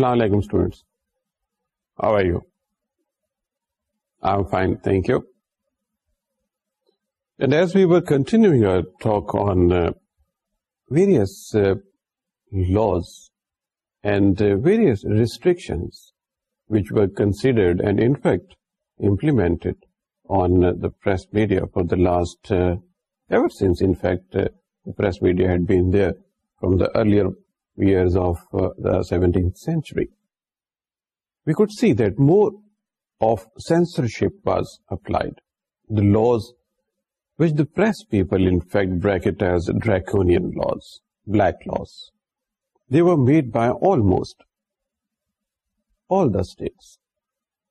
السلام علیکم students I you fine thank you and as we were continue your talk on various laws and various restriction which were considered and in fact implemented on the press media for the last ever since media had been there from the earlier years of uh, the 17th century. We could see that more of censorship was applied. The laws which the press people in fact bracket as draconian laws, black laws, they were made by almost all the states.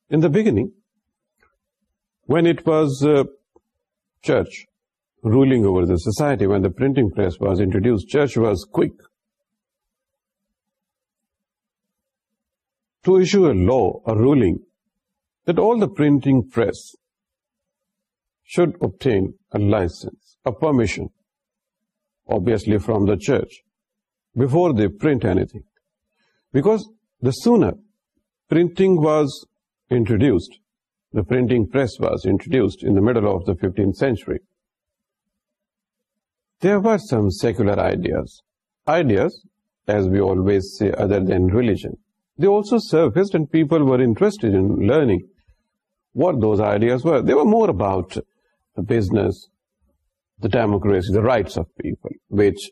In the beginning, when it was uh, church ruling over the society, when the printing press was introduced, church was quick to issue a law or ruling that all the printing press should obtain a license, a permission, obviously from the church, before they print anything. Because the sooner printing was introduced, the printing press was introduced in the middle of the 15th century, there were some secular ideas, as we always say, other than religion. They also surfaced and people were interested in learning what those ideas were. They were more about the business, the democracy, the rights of people, which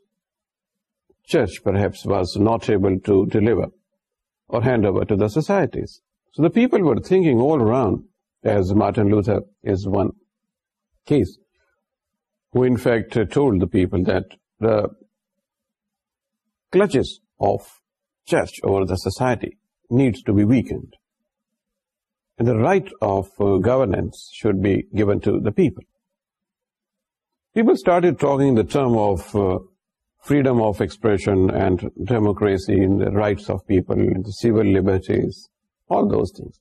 church perhaps was not able to deliver or hand over to the societies. So the people were thinking all around, as Martin Luther is one case, who in fact told the people that the clutches of church, over the society, needs to be weakened. And the right of uh, governance should be given to the people. People started talking the term of uh, freedom of expression and democracy and the rights of people and the civil liberties, all those things.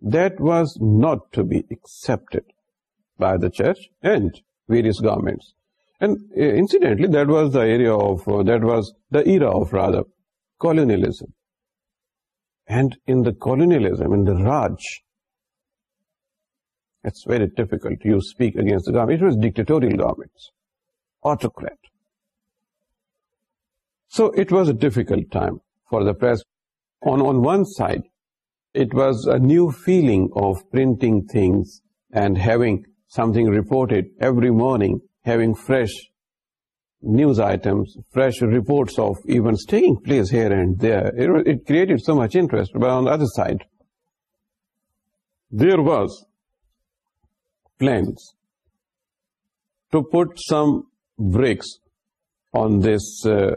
That was not to be accepted by the church and various governments. And uh, incidentally, that was the era of, that was the era of colonialism. And in the colonialism, in the Raj, it's very difficult. You speak against the government. It was dictatorial governments, autocrat. So it was a difficult time for the press. On one side, it was a new feeling of printing things and having something reported every morning, having fresh news items, fresh reports of events taking place here and there. It created so much interest. But on the other side, there was plans to put some brakes on this uh,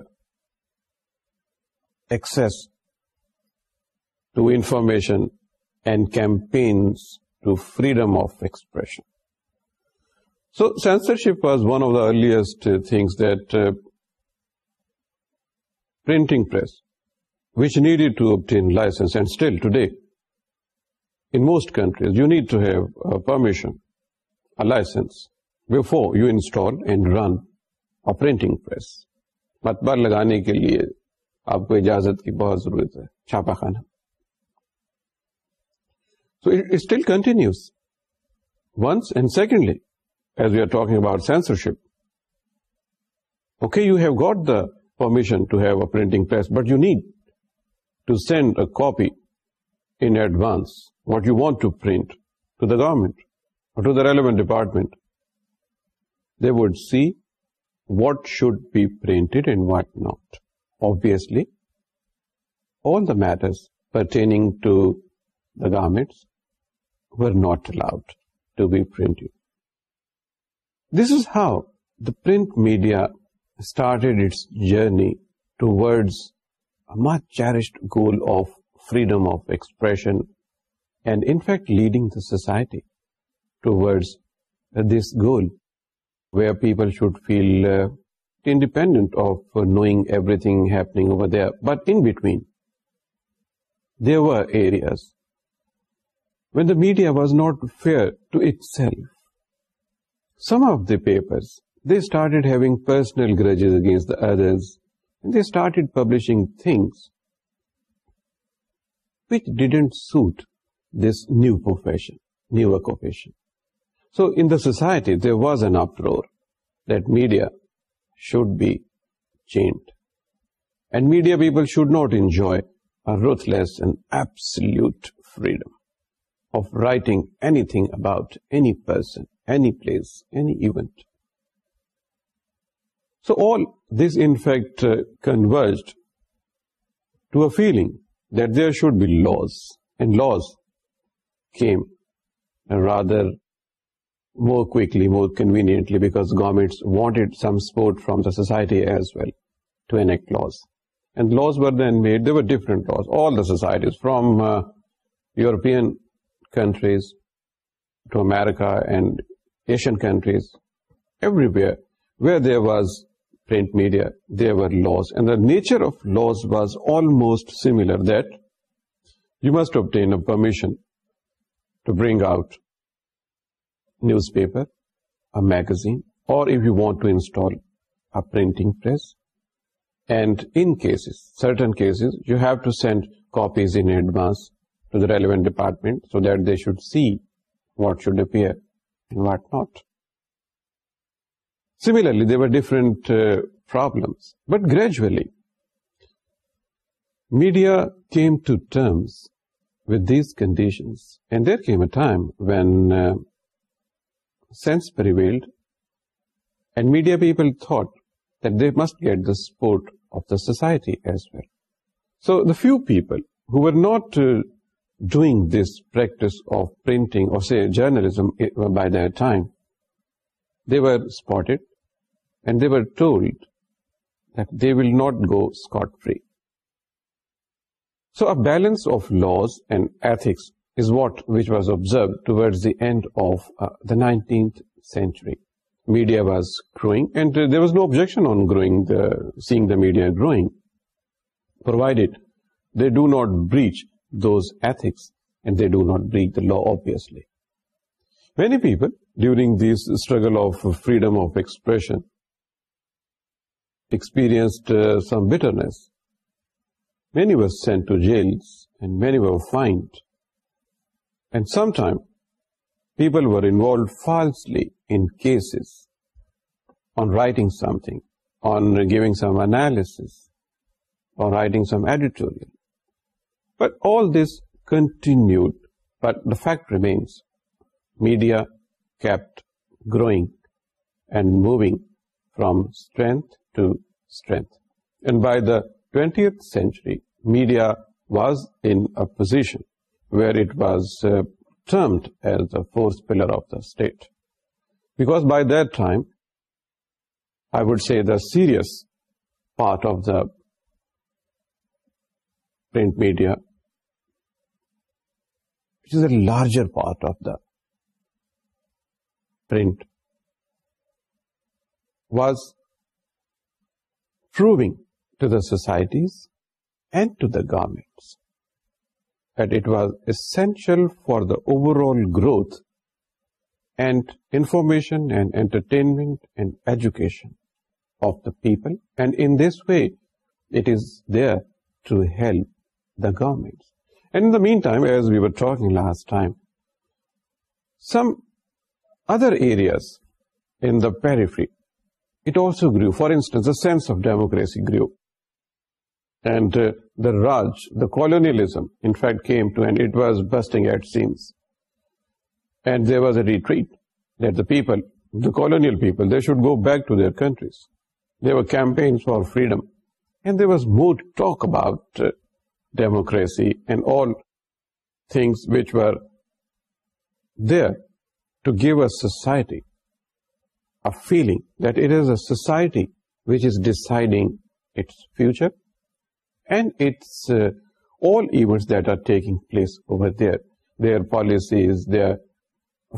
access to information and campaigns to freedom of expression. Censorship was one of the earliest things that printing which need you to obtain license and still today in most countries you need to hasten license before you install and run a printing متبار لگانے کے لیے آپ کو اجازت کی بہت ضرورت ہے چھاپا کھانا so it still continues once and secondly as we are talking about censorship. Okay, you have got the permission to have a printing press, but you need to send a copy in advance, what you want to print, to the government or to the relevant department. They would see what should be printed and what not. Obviously, all the matters pertaining to the garments were not allowed to be printed. This is how the print media started its journey towards a much cherished goal of freedom of expression and in fact leading the society towards this goal where people should feel uh, independent of knowing everything happening over there. But in between, there were areas when the media was not fair to itself some of the papers, they started having personal grudges against the others, and they started publishing things which didn't suit this new profession, newer profession. So in the society, there was an uproar that media should be chained. And media people should not enjoy a ruthless and absolute freedom of writing anything about any person, any place, any event. So all this in fact uh, converged to a feeling that there should be laws, and laws came rather more quickly, more conveniently, because governments wanted some support from the society as well to enact laws. And laws were then made. There were different laws, all the societies, from uh, European countries to America and Asian countries, everywhere where there was print media, there were laws, and the nature of laws was almost similar, that you must obtain a permission to bring out newspaper, a magazine, or if you want to install a printing press. And in certain cases, you have to send copies in advance to the relevant department so that they should see what should appear and what not. Similarly, there were different uh, problems, but gradually media came to terms with these conditions, and there came a time when uh, sense prevailed and media people thought that they must get the support of the society as well. So the few people who were not uh, doing this practice of printing or say journalism by their time, they were spotted and they were told that they will not go scot-free. So a balance of laws and ethics is which was observed towards the end of uh, the 19th century. Media was growing and there was no objection on seeing the media growing, provided they do not breach those ethics, and they do not break the law, obviously. Many people, during this struggle of freedom of expression, experienced uh, some bitterness. Many were sent to jails and many were fined. And sometimes people were involved falsely in cases on writing something, on giving some analysis, or writing some editorial. But all this continued, but the fact remains, media kept growing and moving from strength to strength. And by the 20th century, media was in a position where it was uh, termed as the fourth pillar of the state. Because by that time, I would say the serious part of the print media which is a larger part of the print was proving to the societies and to the government that it was essential for the overall growth and information and entertainment and education of the people and in this way it is there to help government some ادریا pet also grow for instance democracy grow and the Raj the fit was best at sense and they was a retreat people they should go back to then campaign for freedom talk about democracy, and all things which were there to give a society a feeling that it is a society which is deciding its future and its uh, all events that are taking place over there, their policies, their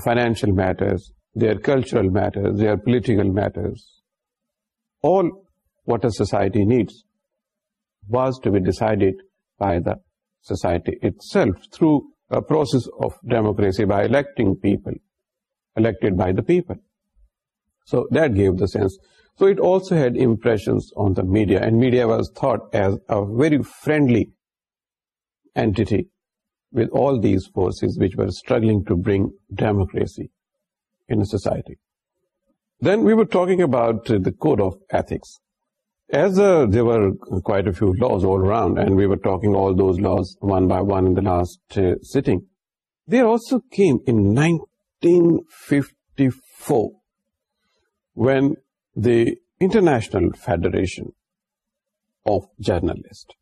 financial matters, their cultural matters, their political matters. All what a society needs was to be decided by the society itself through a process of democracy by electing people, elected by the people. So that gave the sense. So it also had impressions on the media, and media was thought as a very friendly entity with all these forces which were struggling to bring democracy in a society. Then we were talking about the code of ethics. As there were quite a few laws all around, and we were talking all those laws one by one in the last uh, sitting, there also came in 1954, when the International Federation of Journalists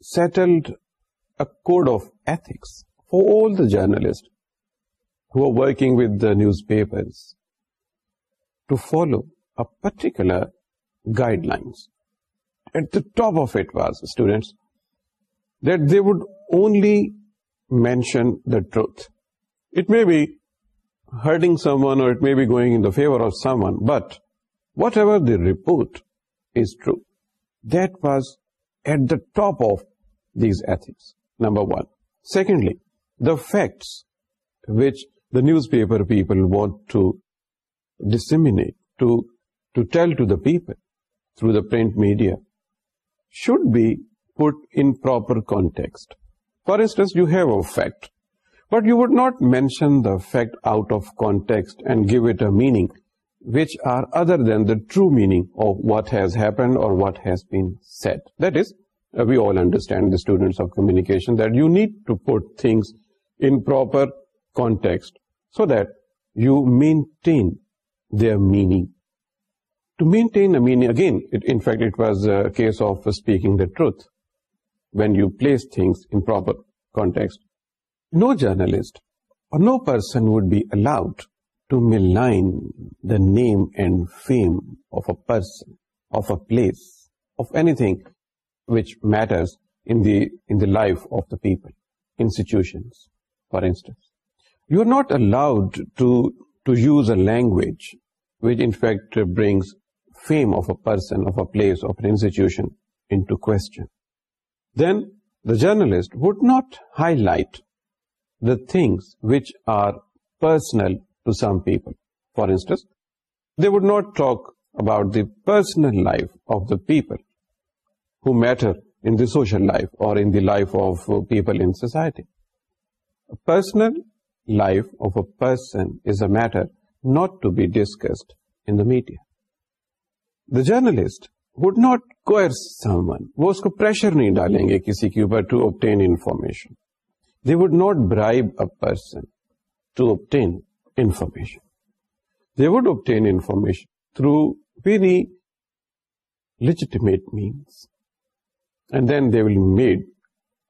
settled a code of ethics for all the journalists who are working with the newspapers to follow a particular guidelines. At the top of it was, students, that they would only mention the truth. It may be hurting someone or it may be going in the favor of someone, but whatever they report is true. That was at the top of these ethics, number one. Secondly, the facts which the newspaper people want to disseminate, to tell to the people through the print media, should be put in proper context. For instance, you have a fact, but you would not mention the fact out of context and give it a meaning which are other than the true meaning of what has happened or what has been said. That is, uh, we all understand, the students of communication, that you need to put things in proper context so that you maintain their meaning to maintain a meaning, again, in fact, it was a case of speaking the truth when you place things in proper context. No journalist or no person would be allowed to malign the name and fame of a person, of a place, of anything which matters in the life of the people, institutions, for instance. You are not allowed to use a language which in fact brings fame of a person, of a place, of an institution into question, then the journalist would not highlight the things which are personal to some people. For instance, they would not talk about the personal life of the people who matter in the social life or in the life of people in society. A personal life of a person is a matter not to be discussed in the media. The journalist would not kiss someone وہ اس کو pressure نہیں ڈالیں گے کسی کے اوپر to obtain information they would not bribe a person to obtain information they would obtain information through very lens and then they will made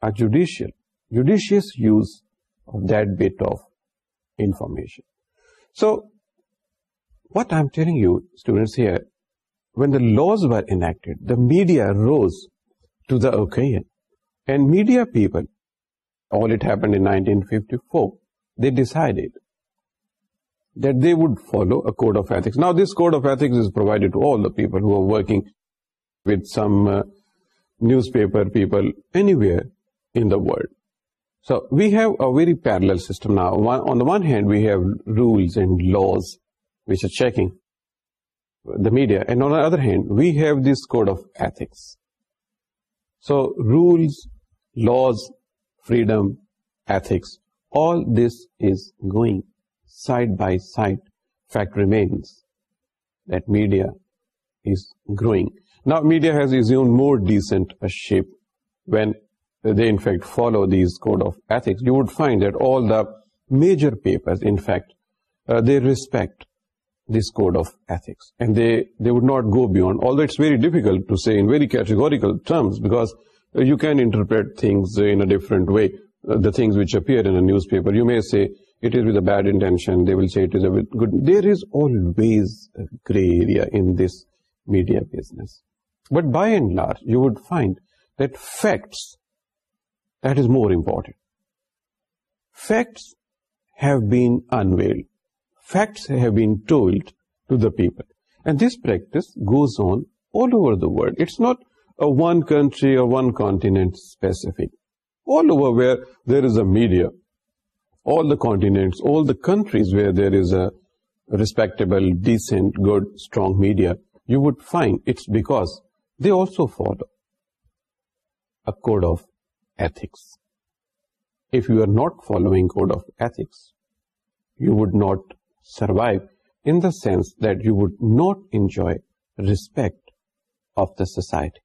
a judicious use of the information so what I am telling your students here when a lasted the media rules to the media people then decide that they would follow code of ethics now this code of ethics we newspaper people so we've a very parallel system on hand we have rules and laws which is checking the media, and on the other hand, we have this code of ethics. So rules, laws, freedom, ethics, all this is going side by side. Fact remains that media is growing. Now media has assumed more decent a shape when they in fact follow these code of ethics. You would find that all the major papers, in fact, uh, they respect this code of ethics. And they would not go beyond, although it's very difficult to say in very categorical terms, because you can interpret things in a different way. Uh, the things which appear in a newspaper, you may say it is with a bad intention, they will say it is with good. There is always a gray area in this media business. But by and large, you would find that facts, that is more important. Facts have been unveiled. Facts told to the people and this practice goes on all over the it's not in India all the ten countries decent good strong media you would find it's back they also follow code of ethics if you are not following code of ethics you would not survive in the sense that you would not enjoy respect of the society.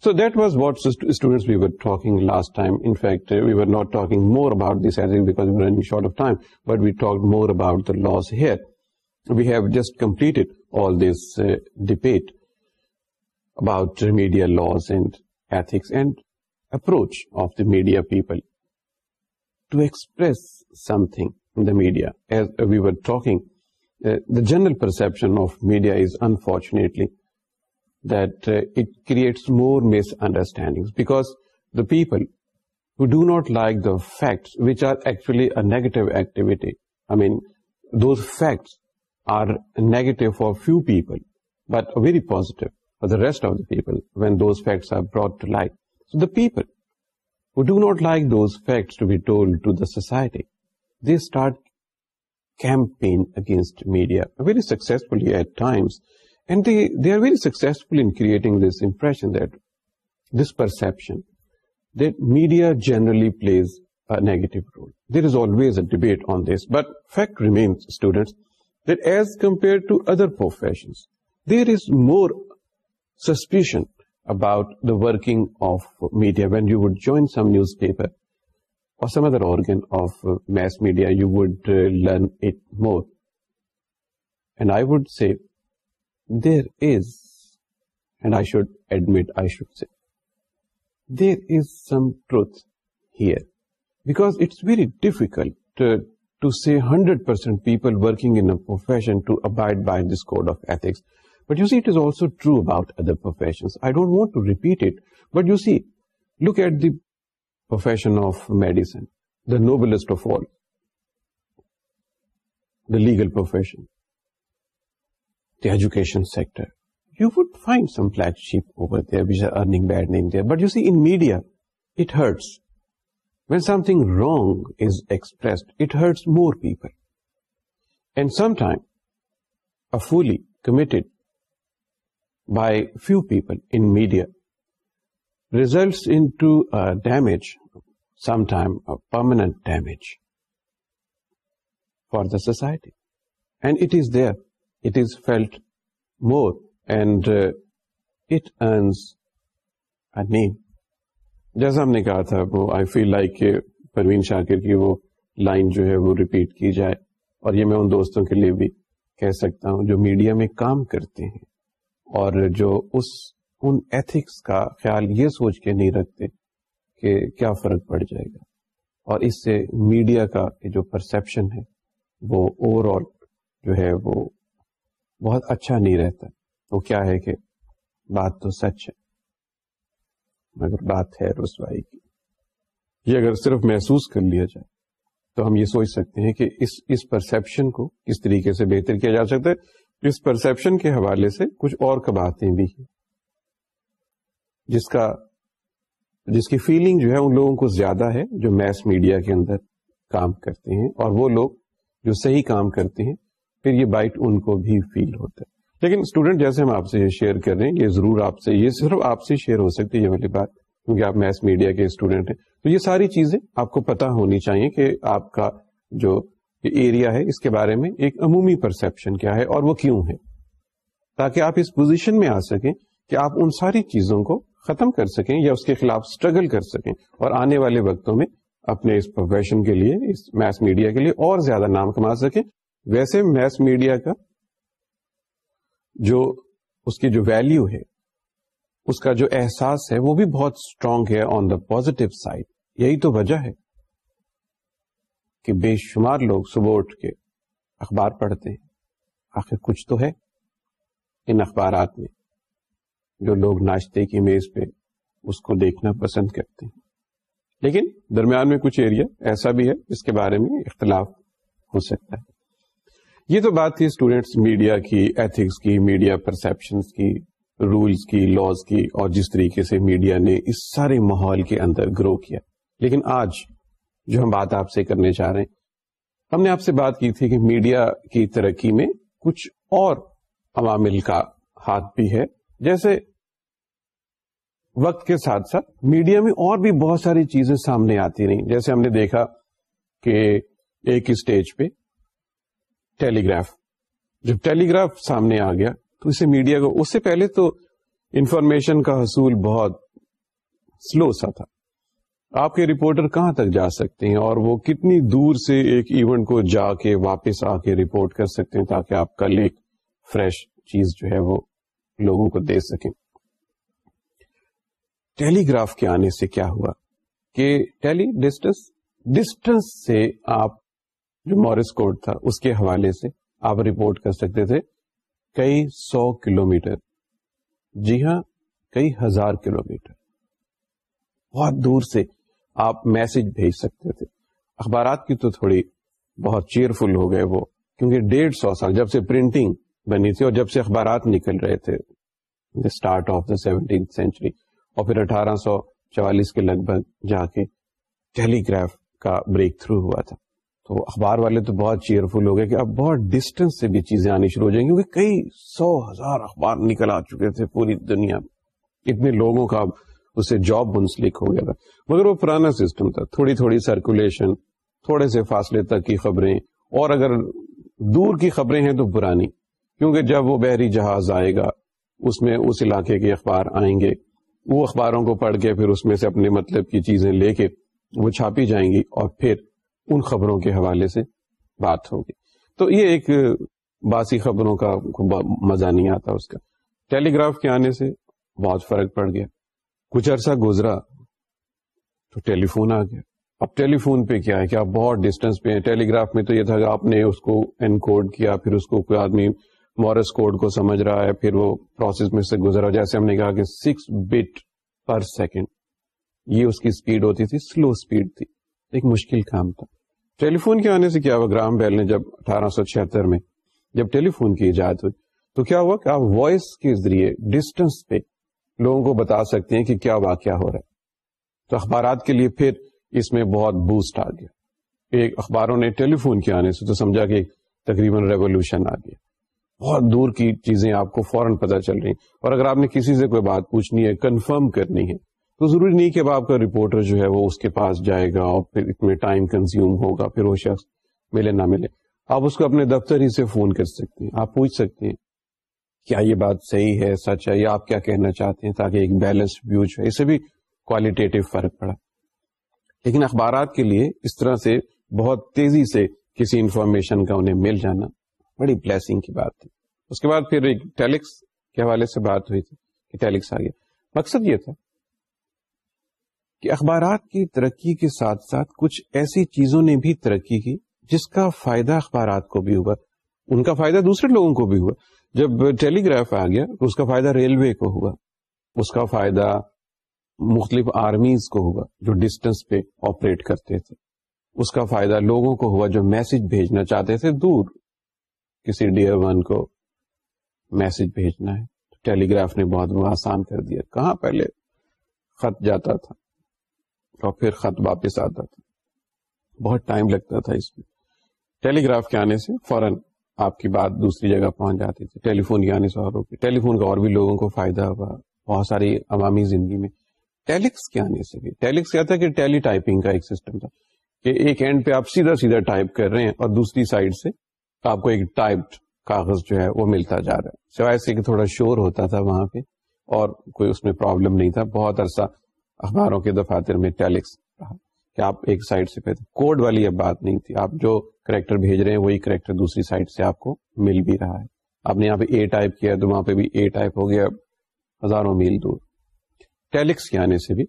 So that was what, students, we were talking last time. In fact, uh, we were not talking more about this, I think, because we were running short of time, but we talked more about the laws here. We have just completed all this uh, debate about media laws and ethics and approach of the media people to express something the media. As we were talking, uh, the general perception of media is unfortunately that uh, it creates more misunderstandings, because the people who do not like the facts, which are actually a negative activity, I mean, those facts are negative for few people, but very positive for the rest of the people when those facts are brought to light. So the people who do not like those facts to be told to the society, they start campaign against media very successfully at times, and they are very successful in creating this impression, that this perception that media generally plays a negative role. There is always a debate on this, but fact remains, students, that as compared to other professions, there is more suspicion about the working of media. When you would join some newspaper, or some other organ of uh, mass media, you would uh, learn it more. And I would say, there is, and I should admit, I should say, there is some truth here. Because it's very difficult to say 100% people working in a profession to abide by this code of ethics. But you see, it is also true about other professions. I don't want to repeat it. But you see, look at the profession of medicine, the noblest of all, the legal profession, the education sector. You would find some black sheep over there which are earning bad name there. But you see, in media, it hurts. When something wrong is expressed, it hurts more people. And sometimes, a fully committed by few people in media results into a damage, sometime a permanent damage for the society. And it is there, it is felt more and uh, it earns a name. جیسا ہم نے کہا تھا وہ آئی feel like Parveen Shakir کی وہ line جو ہے وہ ریپیٹ کی جائے اور یہ میں ان دوستوں کے لیے بھی کہہ سکتا ہوں جو میڈیا میں کام کرتے ہیں اور جو اس ان ایتھکس کا خیال یہ سوچ کے نہیں رکھتے کہ کیا فرق پڑ جائے گا اور اس سے میڈیا کا جو پرسپشن ہے وہ اوور آل جو ہے وہ بہت اچھا نہیں رہتا وہ کیا ہے کہ بات تو سچ ہے مگر بات ہے رسوائی کی یہ اگر صرف محسوس کر لیا جائے تو ہم یہ سوچ سکتے ہیں کہ اس اس پرسپشن کو کس طریقے سے بہتر کیا جا سکتا ہے اس پرسپشن کے حوالے سے کچھ اور کباتیں بھی ہیں جس کا جس کی فیلنگ جو ہے ان لوگوں کو زیادہ ہے جو میس میڈیا کے اندر کام کرتے ہیں اور وہ لوگ جو صحیح کام کرتے ہیں پھر یہ بائٹ ان کو بھی فیل ہوتا ہے لیکن اسٹوڈینٹ جیسے ہم آپ سے یہ شیئر کر رہے ہیں یہ ضرور آپ سے یہ صرف آپ سے شیئر ہو سکتی ہے یہ والی بات کیونکہ آپ میس میڈیا کے اسٹوڈینٹ ہیں تو یہ ساری چیزیں آپ کو پتا ہونی چاہیے کہ آپ کا جو ایریا ہے اس کے بارے میں ایک عمومی پرسپشن کیا ہے اور وہ کیوں ہے تاکہ آپ اس پوزیشن میں آ سکیں کہ آپ ان ساری چیزوں کو ختم کر سکیں یا اس کے خلاف اسٹرگل کر سکیں اور آنے والے وقتوں میں اپنے اس پروفیشن کے لیے اس میس میڈیا کے لیے اور زیادہ نام کما سکیں ویسے میس میڈیا کا جو اس کی جو ویلو ہے اس کا جو احساس ہے وہ بھی بہت اسٹرانگ ہے آن دا پازیٹو سائڈ یہی تو وجہ ہے کہ بے شمار لوگ صبح اٹھ کے اخبار پڑھتے ہیں آخر کچھ تو ہے ان اخبارات میں جو لوگ ناشتے کی میز پہ اس کو دیکھنا پسند کرتے ہیں لیکن درمیان میں کچھ ایریا ایسا بھی ہے جس کے بارے میں اختلاف ہو سکتا ہے یہ تو بات تھی اسٹوڈینٹس میڈیا کی ایتھکس کی میڈیا پرسپشن کی رولز کی لاز کی اور جس طریقے سے میڈیا نے اس سارے ماحول کے اندر گرو کیا لیکن آج جو ہم بات آپ سے کرنے چاہ رہے ہیں ہم نے آپ سے بات کی تھی کہ میڈیا کی ترقی میں کچھ اور عوامل کا ہاتھ بھی ہے جیسے وقت کے ساتھ ساتھ میڈیا میں اور بھی بہت ساری چیزیں سامنے آتی رہی جیسے ہم نے دیکھا کہ ایک اسٹیج پہ ٹیلی گراف جب ٹیلی گراف سامنے آ گیا تو اسے میڈیا کو اس سے پہلے تو انفارمیشن کا حصول بہت سلو سا تھا آپ کے رپورٹر کہاں تک جا سکتے ہیں اور وہ کتنی دور سے ایک ایونٹ کو جا کے واپس آ کے رپورٹ کر سکتے ہیں تاکہ آپ کا لیک فریش چیز جو ہے وہ لوگوں کو دے سکیں ٹیلی گراف کے آنے سے کیا ہوا کہ ٹیلی ڈسٹنس ڈسٹنس سے آپ جو مورس کوڈ تھا اس کے حوالے سے آپ رپورٹ کر سکتے تھے کئی سو کلو جی ہاں کئی ہزار کلو بہت دور سے آپ میسج بھیج سکتے تھے اخبارات کی تو تھوڑی بہت چیئر فل ہو گئے وہ کیونکہ ڈیڑھ سو سال جب سے پرنٹنگ بنی تھی اور جب سے اخبارات نکل رہے تھے start of the seventeen century اور پھر اٹھارہ سو چوالیس کے لگ بھگ جا کے ٹیلی گراف کا بریک تھرو ہوا تھا تو اخبار والے تو بہت چیئرفل ہو گئے کہ اب بہت ڈسٹینس سے بھی چیزیں آنی شروع ہو جائیں گی کیونکہ کئی سو ہزار اخبار نکل آ چکے تھے پوری دنیا میں اتنے لوگوں کا اس سے جاب منسلک ہو گیا تھا مگر وہ پرانا سسٹم تھا تھوڑی تھوڑی سرکولیشن تھوڑے سے فاصلے تک کی خبریں اور اگر دور کی خبریں ہیں تو پرانی کیونکہ جب وہ بحری جہاز آئے گا اس میں اس علاقے کے اخبار آئیں گے وہ اخباروں کو پڑھ کے پھر اس میں سے اپنے مطلب کی چیزیں لے کے وہ چھاپی جائیں گی اور پھر ان خبروں کے حوالے سے بات ہوگی تو یہ ایک باسی خبروں کا مزہ نہیں آتا اس کا ٹیلی گراف کے آنے سے بہت فرق پڑ گیا کچھ عرصہ گزرا تو ٹیلی فون آ گیا اب ٹیلی فون پہ کیا ہے کہ آپ بہت ڈسٹینس پہ ہیں ٹیلی گراف میں تو یہ تھا کہ آپ نے اس کو انکوڈ کیا پھر اس کو کوئی آدمی مورس کوڈ کو سمجھ رہا ہے پھر وہ پروسیس میں سے گزرا جیسے ہم نے کہا کہ سکس بٹ پر سیکنڈ یہ اس کی اسپیڈ ہوتی تھی سلو تھی ایک مشکل کام تھا ٹیلی فون کے آنے سے کیا ہوا گرام بیل نے جب اٹھارہ سو چھہتر میں جب ٹیلی فون کی ایجاد ہوئی تو کیا ہوا کہ آپ وائس کے ذریعے ڈسٹینس پہ لوگوں کو بتا سکتے ہیں کہ کیا واقعہ ہو رہا ہے تو اخبارات کے لیے پھر اس میں بہت بوسٹ آ گیا ایک اخباروں نے ٹیلی فون کے آنے سے تو سمجھا کہ تقریباً ریولیوشن آ گیا بہت دور کی چیزیں آپ کو فوراً پتہ چل رہی ہیں اور اگر آپ نے کسی سے کوئی بات پوچھنی ہے کنفرم کرنی ہے تو ضروری نہیں کہ اب آپ کا رپورٹر جو ہے وہ اس کے پاس جائے گا اور پھر اس میں ٹائم کنزیوم ہوگا پھر وہ شخص ملے نہ ملے آپ اس کو اپنے دفتر ہی سے فون کر سکتے ہیں آپ پوچھ سکتے ہیں کیا یہ بات صحیح ہے سچ ہے یا آپ کیا کہنا چاہتے ہیں تاکہ ایک بیلنس ویو جو ہے اسے بھی کوالیٹیو فرق پڑا لیکن اخبارات کے لیے اس طرح سے بہت تیزی سے کسی انفارمیشن کا انہیں مل جانا بڑی بلیسنگ کی بات تھی اس کے بعد پھر ٹیلکس کے حوالے سے بات ہوئی تھی کہ ٹیلکس مقصد یہ تھا کہ اخبارات کی ترقی کے ساتھ ساتھ کچھ ایسی چیزوں نے بھی ترقی کی جس کا فائدہ اخبارات کو بھی ہوا ان کا فائدہ دوسرے لوگوں کو بھی ہوا جب ٹیلی گراف آ گیا تو اس کا فائدہ ریلوے کو ہوا اس کا فائدہ مختلف آرمیز کو ہوا جو ڈسٹینس پہ آپریٹ کرتے تھے اس کا فائدہ لوگوں کو ہوا جو میسج بھیجنا چاہتے تھے دور کسی ڈیئر ون کو میسج بھیجنا ہے ٹیلی گراف نے بہت آسان کر دیا کہاں پہلے خط جاتا تھا اور پھر خط واپس آتا تھا بہت ٹائم لگتا تھا اس میں ٹیلی گراف کے آنے سے فوراً آپ کی بات دوسری جگہ پہنچ جاتی تھی ٹیلی فون کے آنے سے اور ٹیلی فون کا اور بھی لوگوں کو فائدہ ہوا بہت ساری عوامی زندگی میں ٹیلکس کے آنے سے بھی کیا تھا کہ ٹیلی ٹائپنگ کا ایک سسٹم تھا کہ ایک اینڈ پہ آپ سیدھا سیدھا ٹائپ کر رہے ہیں اور دوسری سائڈ سے تو آپ کو ایک ٹائپڈ کاغذ جو ہے وہ ملتا جا رہا ہے سوائے سے کہ تھوڑا شور ہوتا تھا وہاں پہ اور کوئی اس میں پرابلم نہیں تھا بہت عرصہ اخباروں کے دفاتر میں ٹیلکس رہا آپ ایک سائڈ سے کوڈ والی اب بات نہیں تھی آپ جو کریکٹر بھیج رہے ہیں وہی کریکٹر دوسری سائڈ سے آپ کو مل بھی رہا ہے آپ نے یہاں پہ اے ٹائپ کیا تو وہاں پہ بھی اے ٹائپ ہو گیا ہزاروں میل دور ٹیلکس کے آنے سے بھی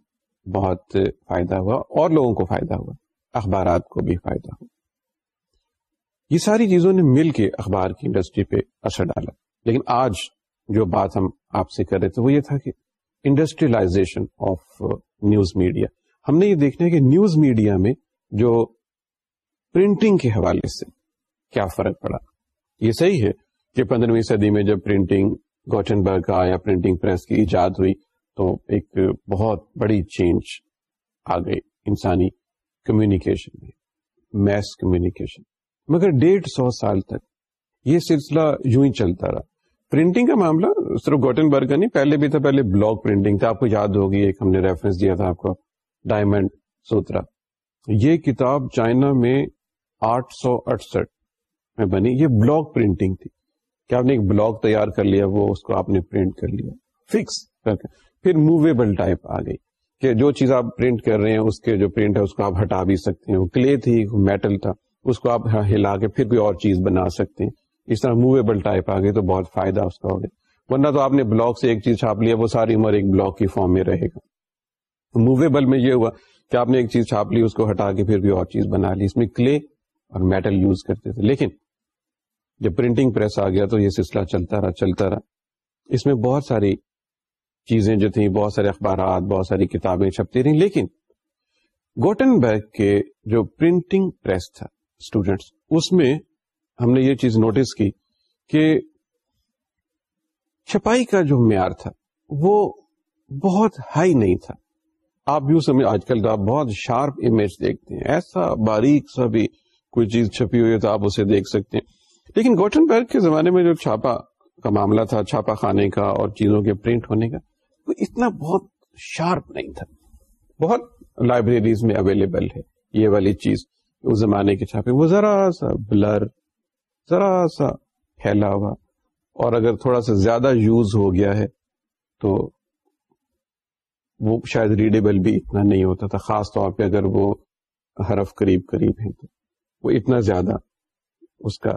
بہت فائدہ ہوا اور لوگوں کو فائدہ ہوا اخبارات کو بھی فائدہ ہوا یہ ساری چیزوں نے مل کے اخبار کی انڈسٹری پہ اثر ڈالا لیکن آج جو بات ہم آپ سے کر رہے تھے وہ یہ تھا کہ انڈسٹریلائزیشن آف نیوز میڈیا ہم نے یہ دیکھنا ہے کہ نیوز میڈیا میں جو پرنٹنگ کے حوالے سے کیا فرق پڑا یہ صحیح ہے کہ پندرہویں صدی میں جب پرنٹنگ گوٹن برگ کا یا پرنٹنگ پریس کی ایجاد ہوئی تو ایک بہت بڑی چینج آ گئی انسانی کمیونیکیشن میں میس کمیونیکیشن مگر ڈیڑھ سو سال تک یہ سلسلہ یوں ہی چلتا رہا پرنٹنگ کا معاملہ صرف گوٹن برگر نہیں پہلے بھی تھا پہلے بلاک پرنٹنگ تھا آپ کو یاد ہوگی ایک ہم نے ریفرنس دیا تھا آپ کو ڈائمنڈ سوترا یہ کتاب چائنا میں آٹھ سو اڑسٹھ میں بنی یہ بلاک پرنٹنگ تھی کیا آپ نے ایک بلاگ تیار کر لیا وہ اس کو آپ نے پرنٹ کر لیا فکس کر کے پھر موویبل ٹائپ آ گئی کہ جو چیز آپ پرنٹ کر رہے ہیں اس کے جو پرنٹ ہے اس کو آپ ہٹا بھی سکتے ہیں وہ کلے تھی میٹل تھا اس کو آپ ہلا کے پھر کوئی اور چیز بنا سکتے ہیں اس طرح موویبل ٹائپ آ گئی تو بہت فائدہ اس کا ہوگا ورنہ تو آپ نے بلاک سے ایک چیز چھاپ لیا وہ ساری عمر ایک بلاک کی فارم میں رہے گا موویبل میں یہ ہوا کہ آپ نے ایک چیز چھاپ لی اس کو ہٹا کے پھر بھی اور چیز بنا لی اس میں کلے اور میٹل یوز کرتے تھے لیکن جب پرنٹنگ پریس آ گیا تو یہ سلسلہ چلتا رہا چلتا رہا اس میں بہت ساری چیزیں جو تھیں بہت سارے اخبارات بہت ساری کتابیں چھپتی رہیں لیکن گوٹن برگ کے جو پرنٹنگ پریس تھا اسٹوڈینٹس اس میں ہم نے یہ چیز نوٹس کی کہ چھپائی کا جو معیار تھا وہ بہت ہائی نہیں تھا آپ بھی سمجھ آج کل آپ بہت شارپ امیج دیکھتے ہیں ایسا باریک سا بھی کوئی چیز چھپی ہوئی تو آپ اسے دیکھ سکتے ہیں لیکن گوٹن برگ کے زمانے میں جو چھاپا کا معاملہ تھا چھاپا خانے کا اور چیزوں کے پرنٹ ہونے کا وہ اتنا بہت شارپ نہیں تھا بہت لائبریریز میں اویلیبل ہے یہ والی چیز اس زمانے کے چھاپے وہ ذرا سا بلر ذرا سا پھیلا ہوا اور اگر تھوڑا سا زیادہ یوز ہو گیا ہے تو وہ شاید ریڈیبل بھی اتنا نہیں ہوتا تھا خاص طور پہ اگر وہ حرف قریب قریب ہیں تو وہ اتنا زیادہ اس کا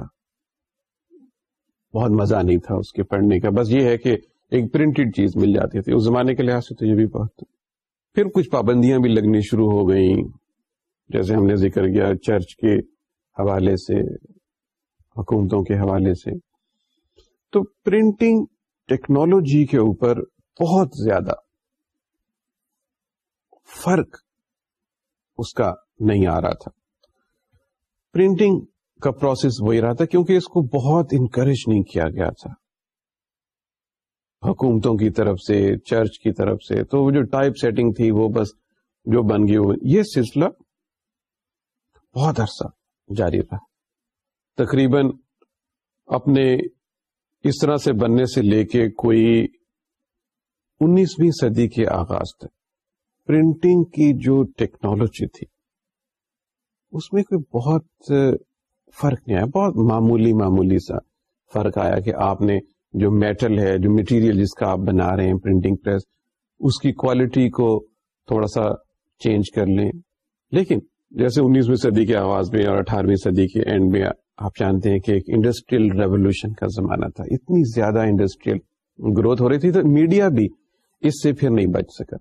بہت مزہ نہیں تھا اس کے پڑھنے کا بس یہ ہے کہ ایک پرنٹڈ چیز مل جاتی تھی اس زمانے کے لحاظ سے تو یہ بھی بہت پھر کچھ پابندیاں بھی لگنی شروع ہو گئیں جیسے ہم نے ذکر کیا چرچ کے حوالے سے حکومتوں کے حوالے سے تو پرنٹنگ ٹیکنالوجی کے اوپر بہت زیادہ فرق اس کا نہیں آ رہا تھا پرنٹنگ کا پروسیس وہی رہا تھا کیونکہ اس کو بہت انکریج نہیں کیا گیا تھا حکومتوں کی طرف سے چرچ کی طرف سے تو وہ جو ٹائپ سیٹنگ تھی وہ بس جو بن گئی وہ یہ سلسلہ بہت عرصہ جاری رہا تقریباً اپنے اس طرح سے بننے سے لے کے کوئی انیسویں صدی کے آغاز تک پرنٹنگ کی جو ٹیکنالوجی تھی اس میں کوئی بہت فرق نہیں آیا بہت معمولی معمولی سا فرق آیا کہ آپ نے جو میٹل ہے جو مٹیریل جس کا آپ بنا رہے ہیں پرنٹنگ پریس اس کی کوالٹی کو تھوڑا سا چینج کر لیں لیکن جیسے انیسویں صدی کے آواز میں اور اٹھارہویں صدی کے اینڈ میں آپ جانتے ہیں کہ ایک انڈسٹریل ریولیوشن کا زمانہ تھا اتنی زیادہ انڈسٹریل گروتھ ہو رہی تھی تو میڈیا بھی اس سے پھر نہیں بچ سکا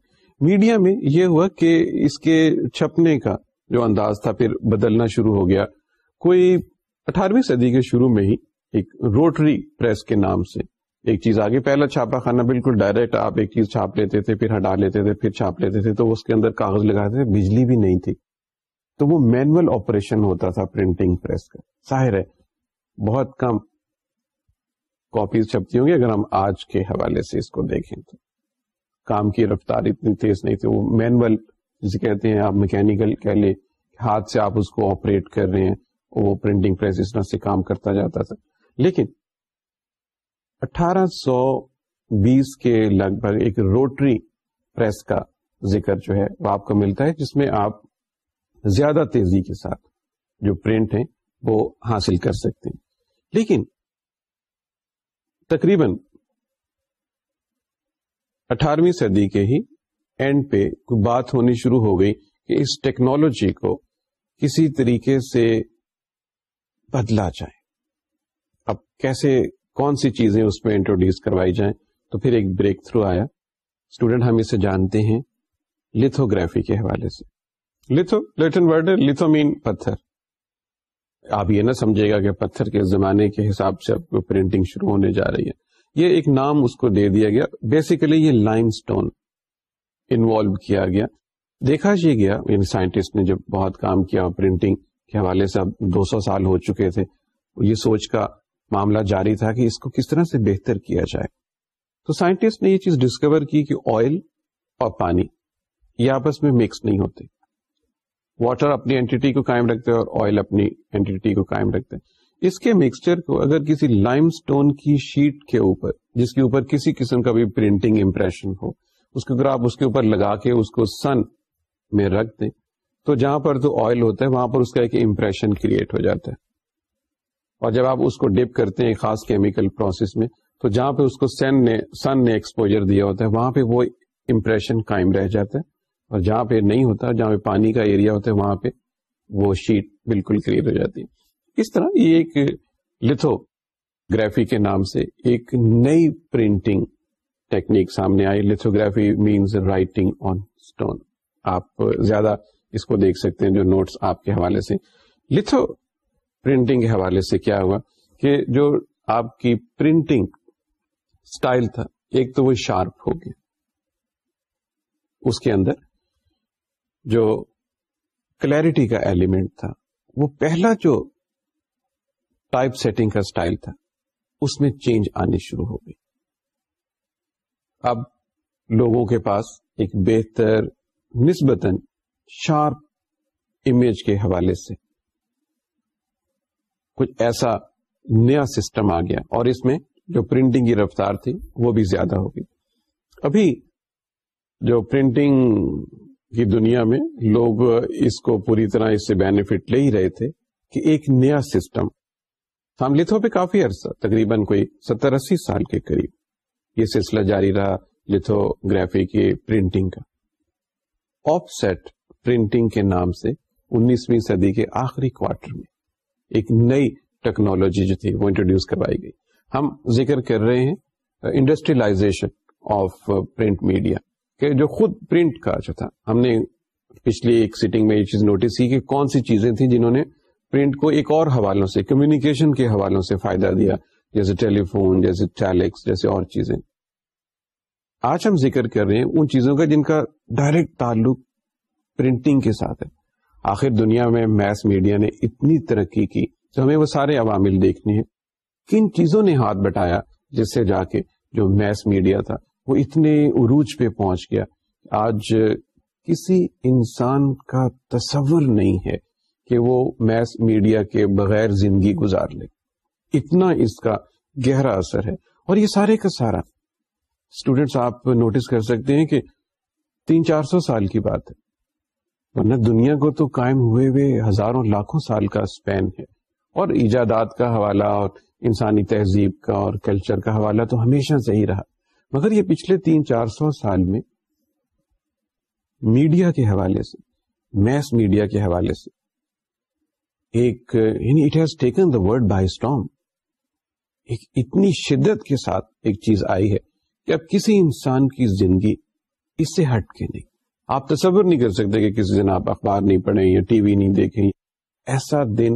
میڈیا میں یہ ہوا کہ اس کے چھپنے کا جو انداز تھا پھر بدلنا شروع ہو گیا کوئی اٹھارہویں صدی کے شروع میں ہی ایک روٹری پریس کے نام سے ایک چیز آگے پہلا چھاپا کھانا بالکل ڈائریکٹ آپ ایک چیز چھاپ لیتے تھے پھر ہٹا لیتے تھے پھر چھاپ لیتے تھے تو اس کے اندر کاغذ لگاتے تھے بجلی بھی نہیں تھی تو وہ مینوئل آپریشن ہوتا تھا پرنٹنگ پریس کا ظاہر ہے بہت کم کاپیز چھپتی ہوں گی اگر ہم آج کے حوالے سے اس کو دیکھیں تو کام کی رفتار اتنی تیز نہیں تھی وہ جسے کہتے ہیں آپ کہہ لیں ہاتھ سے آپ اس کو آپریٹ کر رہے ہیں وہ پرنٹنگ پریس اس طرح سے کام کرتا جاتا تھا لیکن اٹھارہ سو بیس کے لگ بھگ ایک روٹری پریس کا ذکر جو ہے وہ آپ کو ملتا ہے جس میں آپ زیادہ تیزی کے ساتھ جو پرنٹ ہیں وہ حاصل کر سکتے ہیں لیکن تقریباً اٹھارہویں صدی کے ہی اینڈ پہ کوئی بات ہونی شروع ہو گئی کہ اس ٹیکنالوجی کو کسی طریقے سے بدلا جائے اب کیسے کون سی چیزیں اس میں انٹروڈیوس کروائی جائیں تو پھر ایک بریک تھرو آیا اسٹوڈینٹ ہم اسے جانتے ہیں لتھوگرافی کے حوالے سے لتھو لیٹن ورڈ ہے پتھر آپ یہ نہ سمجھے گا کہ پتھر کے زمانے کے حساب سے پرنٹنگ شروع ہونے جا رہی ہے یہ ایک نام اس کو دے دیا گیا بیسیکلی یہ لائم اسٹون انوالو کیا گیا دیکھا جی گیا یعنی سائنٹسٹ نے جب بہت کام کیا پرنٹنگ کے حوالے سے اب دو سو سال ہو چکے تھے یہ سوچ کا معاملہ جاری تھا کہ اس کو کس طرح سے بہتر کیا جائے تو سائنٹسٹ نے یہ چیز ڈسکور کی کہ آئل اور پانی یہ آپس میں مکس نہیں ہوتے واٹر اپنی اینٹی کو قائم رکھتے ہیں اور آئل اپنی اینٹی کو قائم رکھتے ہیں اس کے مکسچر کو اگر کسی لائم اسٹون کی شیٹ کے اوپر جس کے اوپر کسی قسم کا بھی پرنٹنگ امپریشن ہو اس کے اگر آپ اس کے اوپر لگا کے اس کو سن میں رکھ دیں تو جہاں پر تو آئل ہوتا ہے وہاں پر اس کا ایک امپریشن کریٹ ہو جاتا ہے اور جب آپ اس کو ڈپ کرتے ہیں خاص کیمیکل پروسیس میں تو جہاں پہ اس کو سن نے سن نے ایکسپوجر دیا ہوتا ہے وہاں پہ وہ امپریشن قائم رہ جاتا ہے اور جہاں پہ نہیں ہوتا جہاں پہ پانی کا ایریا ہوتا ہے وہاں پہ وہ شیٹ بالکل کلیئر ہو جاتی اس طرح یہ ایک لتھو گرافی کے نام سے ایک نئی پرنٹنگ ٹیکنیک سامنے آئی lithography means writing on stone آپ زیادہ اس کو دیکھ سکتے ہیں جو نوٹس آپ کے حوالے سے لتھو پرنٹنگ کے حوالے سے کیا ہوا کہ جو آپ کی پرنٹنگ اسٹائل تھا ایک تو وہ شارپ ہو گیا اس کے اندر جو کلیرٹی کا ایلیمنٹ تھا وہ پہلا جو ٹائپ سیٹنگ کا اسٹائل تھا اس میں چینج آنی شروع ہو گئی اب لوگوں کے پاس ایک بہتر نسبتاً شارپ امیج کے حوالے سے کچھ ایسا نیا سسٹم آ گیا اور اس میں جو پرنٹنگ کی رفتار تھی وہ بھی زیادہ ہو گئی ابھی جو پرنٹنگ کی دنیا میں لوگ اس کو پوری طرح اس سے بینیفٹ لے ہی رہے تھے کہ ایک نیا سسٹم ہم لتھو پہ کافی عرصہ تقریباً کوئی ستر اسی سال کے قریب یہ سلسلہ جاری رہا لتھو گرافی کی پرنٹنگ کا آف سیٹ پرنٹنگ کے نام سے انیسویں صدی کے آخری کوارٹر میں ایک نئی ٹیکنالوجی جو تھی وہ انٹروڈیوس کروائی گئی ہم ذکر کر رہے ہیں انڈسٹریلائزیشن آف پرنٹ میڈیا کہ جو خود پرنٹ کا جو تھا ہم نے پچھلی ایک سیٹنگ میں یہ چیز نوٹس کی کہ کون سی چیزیں تھیں جنہوں نے پرنٹ کو ایک اور حوالوں سے کمیونیکیشن کے حوالوں سے فائدہ دیا جیسے ٹیلی فون جیسے ٹیلیکس جیسے اور چیزیں آج ہم ذکر کر رہے ہیں ان چیزوں کا جن کا ڈائریکٹ تعلق پرنٹنگ کے ساتھ ہے آخر دنیا میں میس میڈیا نے اتنی ترقی کی تو ہمیں وہ سارے عوامل دیکھنے ہیں کن چیزوں نے ہاتھ بٹایا جس سے جا کے جو میس میڈیا تھا وہ اتنے عروج پہ پہنچ گیا آج کسی انسان کا تصور نہیں ہے کہ وہ میس میڈیا کے بغیر زندگی گزار لے اتنا اس کا گہرا اثر ہے اور یہ سارے کا سارا اسٹوڈینٹس آپ نوٹس کر سکتے ہیں کہ تین چار سو سال کی بات ہے ورنہ دنیا کو تو قائم ہوئے ہوئے ہزاروں لاکھوں سال کا اسپین ہے اور ایجادات کا حوالہ اور انسانی تہذیب کا اور کلچر کا حوالہ تو ہمیشہ سے ہی رہا مگر یہ پچھلے تین چار سو سال میں میڈیا کے حوالے سے میس میڈیا کے حوالے سے ایک it has taken the by ایک اتنی شدت کے ساتھ ایک چیز آئی ہے کہ اب کسی انسان کی زندگی اس سے ہٹ کے نہیں آپ تصور نہیں کر سکتے کہ کسی دن آپ اخبار نہیں پڑھیں یا ٹی وی نہیں دیکھیں ایسا دن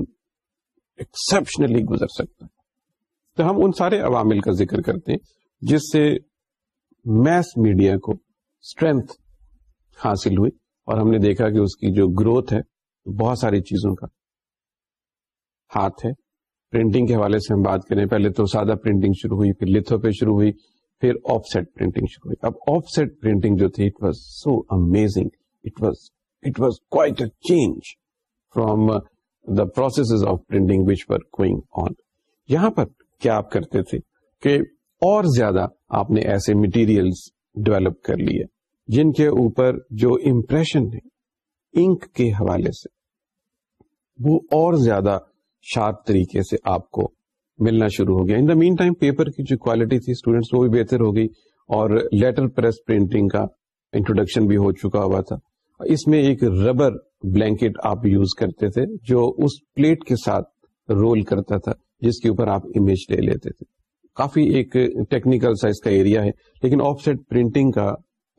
ایکسپشنلی گزر سکتا تو ہم ان سارے عوامل کا ذکر کرتے ہیں جس سے میس میڈیا کو اسٹرینتھ حاصل ہوئی اور ہم نے دیکھا کہ اس کی جو گروتھ ہے بہت ساری چیزوں کا ہاتھ ہے پرنٹنگ کے حوالے سے ہم بات کریں پہلے تو سادہ پرنٹنگ شروع ہوئی پھر لتھو پہ شروع ہوئی پھر آف سیٹ پرنٹنگ شروع ہوئی اب آف سیٹ پرنٹنگ جو تھی it was so amazing quite a change from the process of printing which were going on یہاں پر کیا آپ کرتے تھے کہ اور زیادہ آپ نے ایسے مٹیریلز ڈیولپ کر لیے جن کے اوپر جو امپریشن ہے انک کے حوالے سے وہ اور زیادہ شارپ طریقے سے آپ کو ملنا شروع ہو گیا in the meantime paper کی جو کوالٹی تھی اسٹوڈینٹس وہ بھی بہتر ہو گئی اور لیٹر پریس پرنٹنگ کا انٹروڈکشن بھی ہو چکا ہوا تھا اس میں ایک ربر بلینکٹ آپ یوز کرتے تھے جو اس پلیٹ کے ساتھ رول کرتا تھا جس کے اوپر آپ امیج لے لیتے تھے کافی ایک ٹیکنیکل سائز کا ایریا ہے لیکن آف سیٹ پرنٹنگ کا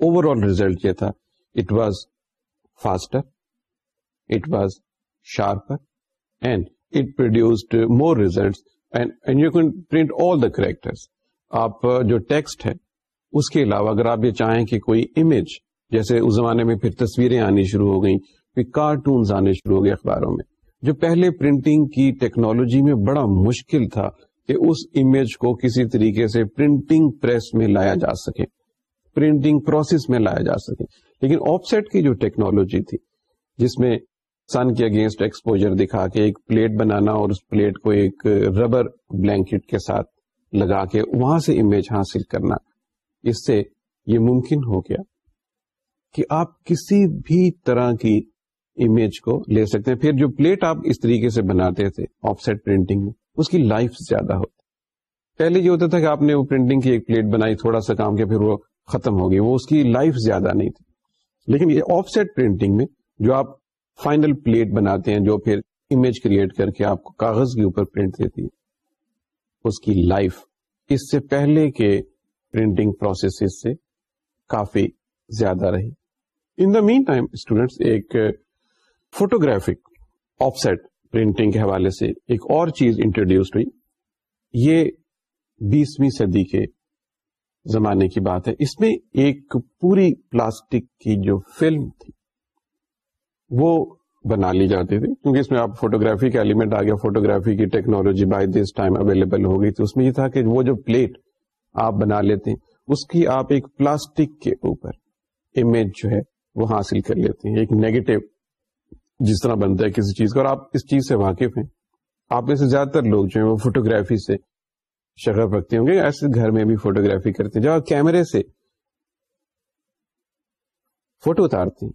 اوور آل ریزلٹ یہ تھا it it it was was faster sharper and produced more result print all the character آپ uh, جو ٹیکسٹ ہے اس کے علاوہ اگر آپ یہ چاہیں کہ کوئی امیج جیسے اس زمانے میں پھر تصویریں آنی شروع ہو گئیں پھر کارٹونس آنے شروع ہو گئے اخباروں میں جو پہلے پرنٹنگ کی ٹیکنالوجی میں بڑا مشکل تھا کہ اس امیج کو کسی طریقے سے پرنٹنگ پریس میں لایا جا سکے پرنٹنگ پروسیس میں لایا جا سکے لیکن آف سیٹ کی جو ٹیکنالوجی تھی جس میں سن کے اگینسٹ ایکسپوجر دکھا کے ایک پلیٹ بنانا اور اس پلیٹ کو ایک ربر بلینکٹ کے ساتھ لگا کے وہاں سے امیج حاصل کرنا اس سے یہ ممکن ہو گیا کہ آپ کسی بھی طرح کی امیج کو لے سکتے ہیں پھر جو پلیٹ آپ اس طریقے سے بناتے تھے سیٹ پرنٹنگ میں اس کی لائف زیادہ ہوتی پہلے یہ ہوتا تھا کہ آپ نے وہ پرنٹنگ کی ایک پلیٹ بنائی تھوڑا سا کام کے پھر وہ ختم ہو گئی وہ اس کی لائف زیادہ نہیں تھی لیکن یہ آف سیٹ پرنٹنگ میں جو آپ فائنل پلیٹ بناتے ہیں جو پھر امیج کریٹ کر کے آپ کو کاغذ کے اوپر پرنٹ دیتی ہے اس کی لائف اس سے پہلے کے پرنٹنگ پروسیس سے کافی زیادہ رہی in the meantime students ایک فوٹوگرافک آف سیٹ پرنٹنگ کے حوالے سے ایک اور چیز انٹروڈیوس ہوئی یہ بیسویں صدی کے زمانے کی بات ہے اس میں ایک پوری پلاسٹک کی جو فلم تھی وہ بنا لی جاتی تھی کیونکہ اس میں آپ فوٹو گرافی کا ایلیمنٹ آ گیا فوٹوگرافی کی technology by this time available ہو گئی تو اس میں یہ تھا کہ وہ جو پلیٹ آپ بنا لیتے ہیں اس کی آپ ایک پلاسٹک کے اوپر امیج جو ہے وہ حاصل کر لیتے ہیں ایک نیگیٹو جس طرح بنتا ہے کسی چیز کا اور آپ اس چیز سے واقف ہیں آپ میں سے زیادہ تر لوگ جو ہیں وہ فوٹوگرافی سے شکر رکھتے ہوں گے ایسے گھر میں بھی فوٹو گرافی کرتے ہیں جب آپ کیمرے سے فوٹو اتارتے ہیں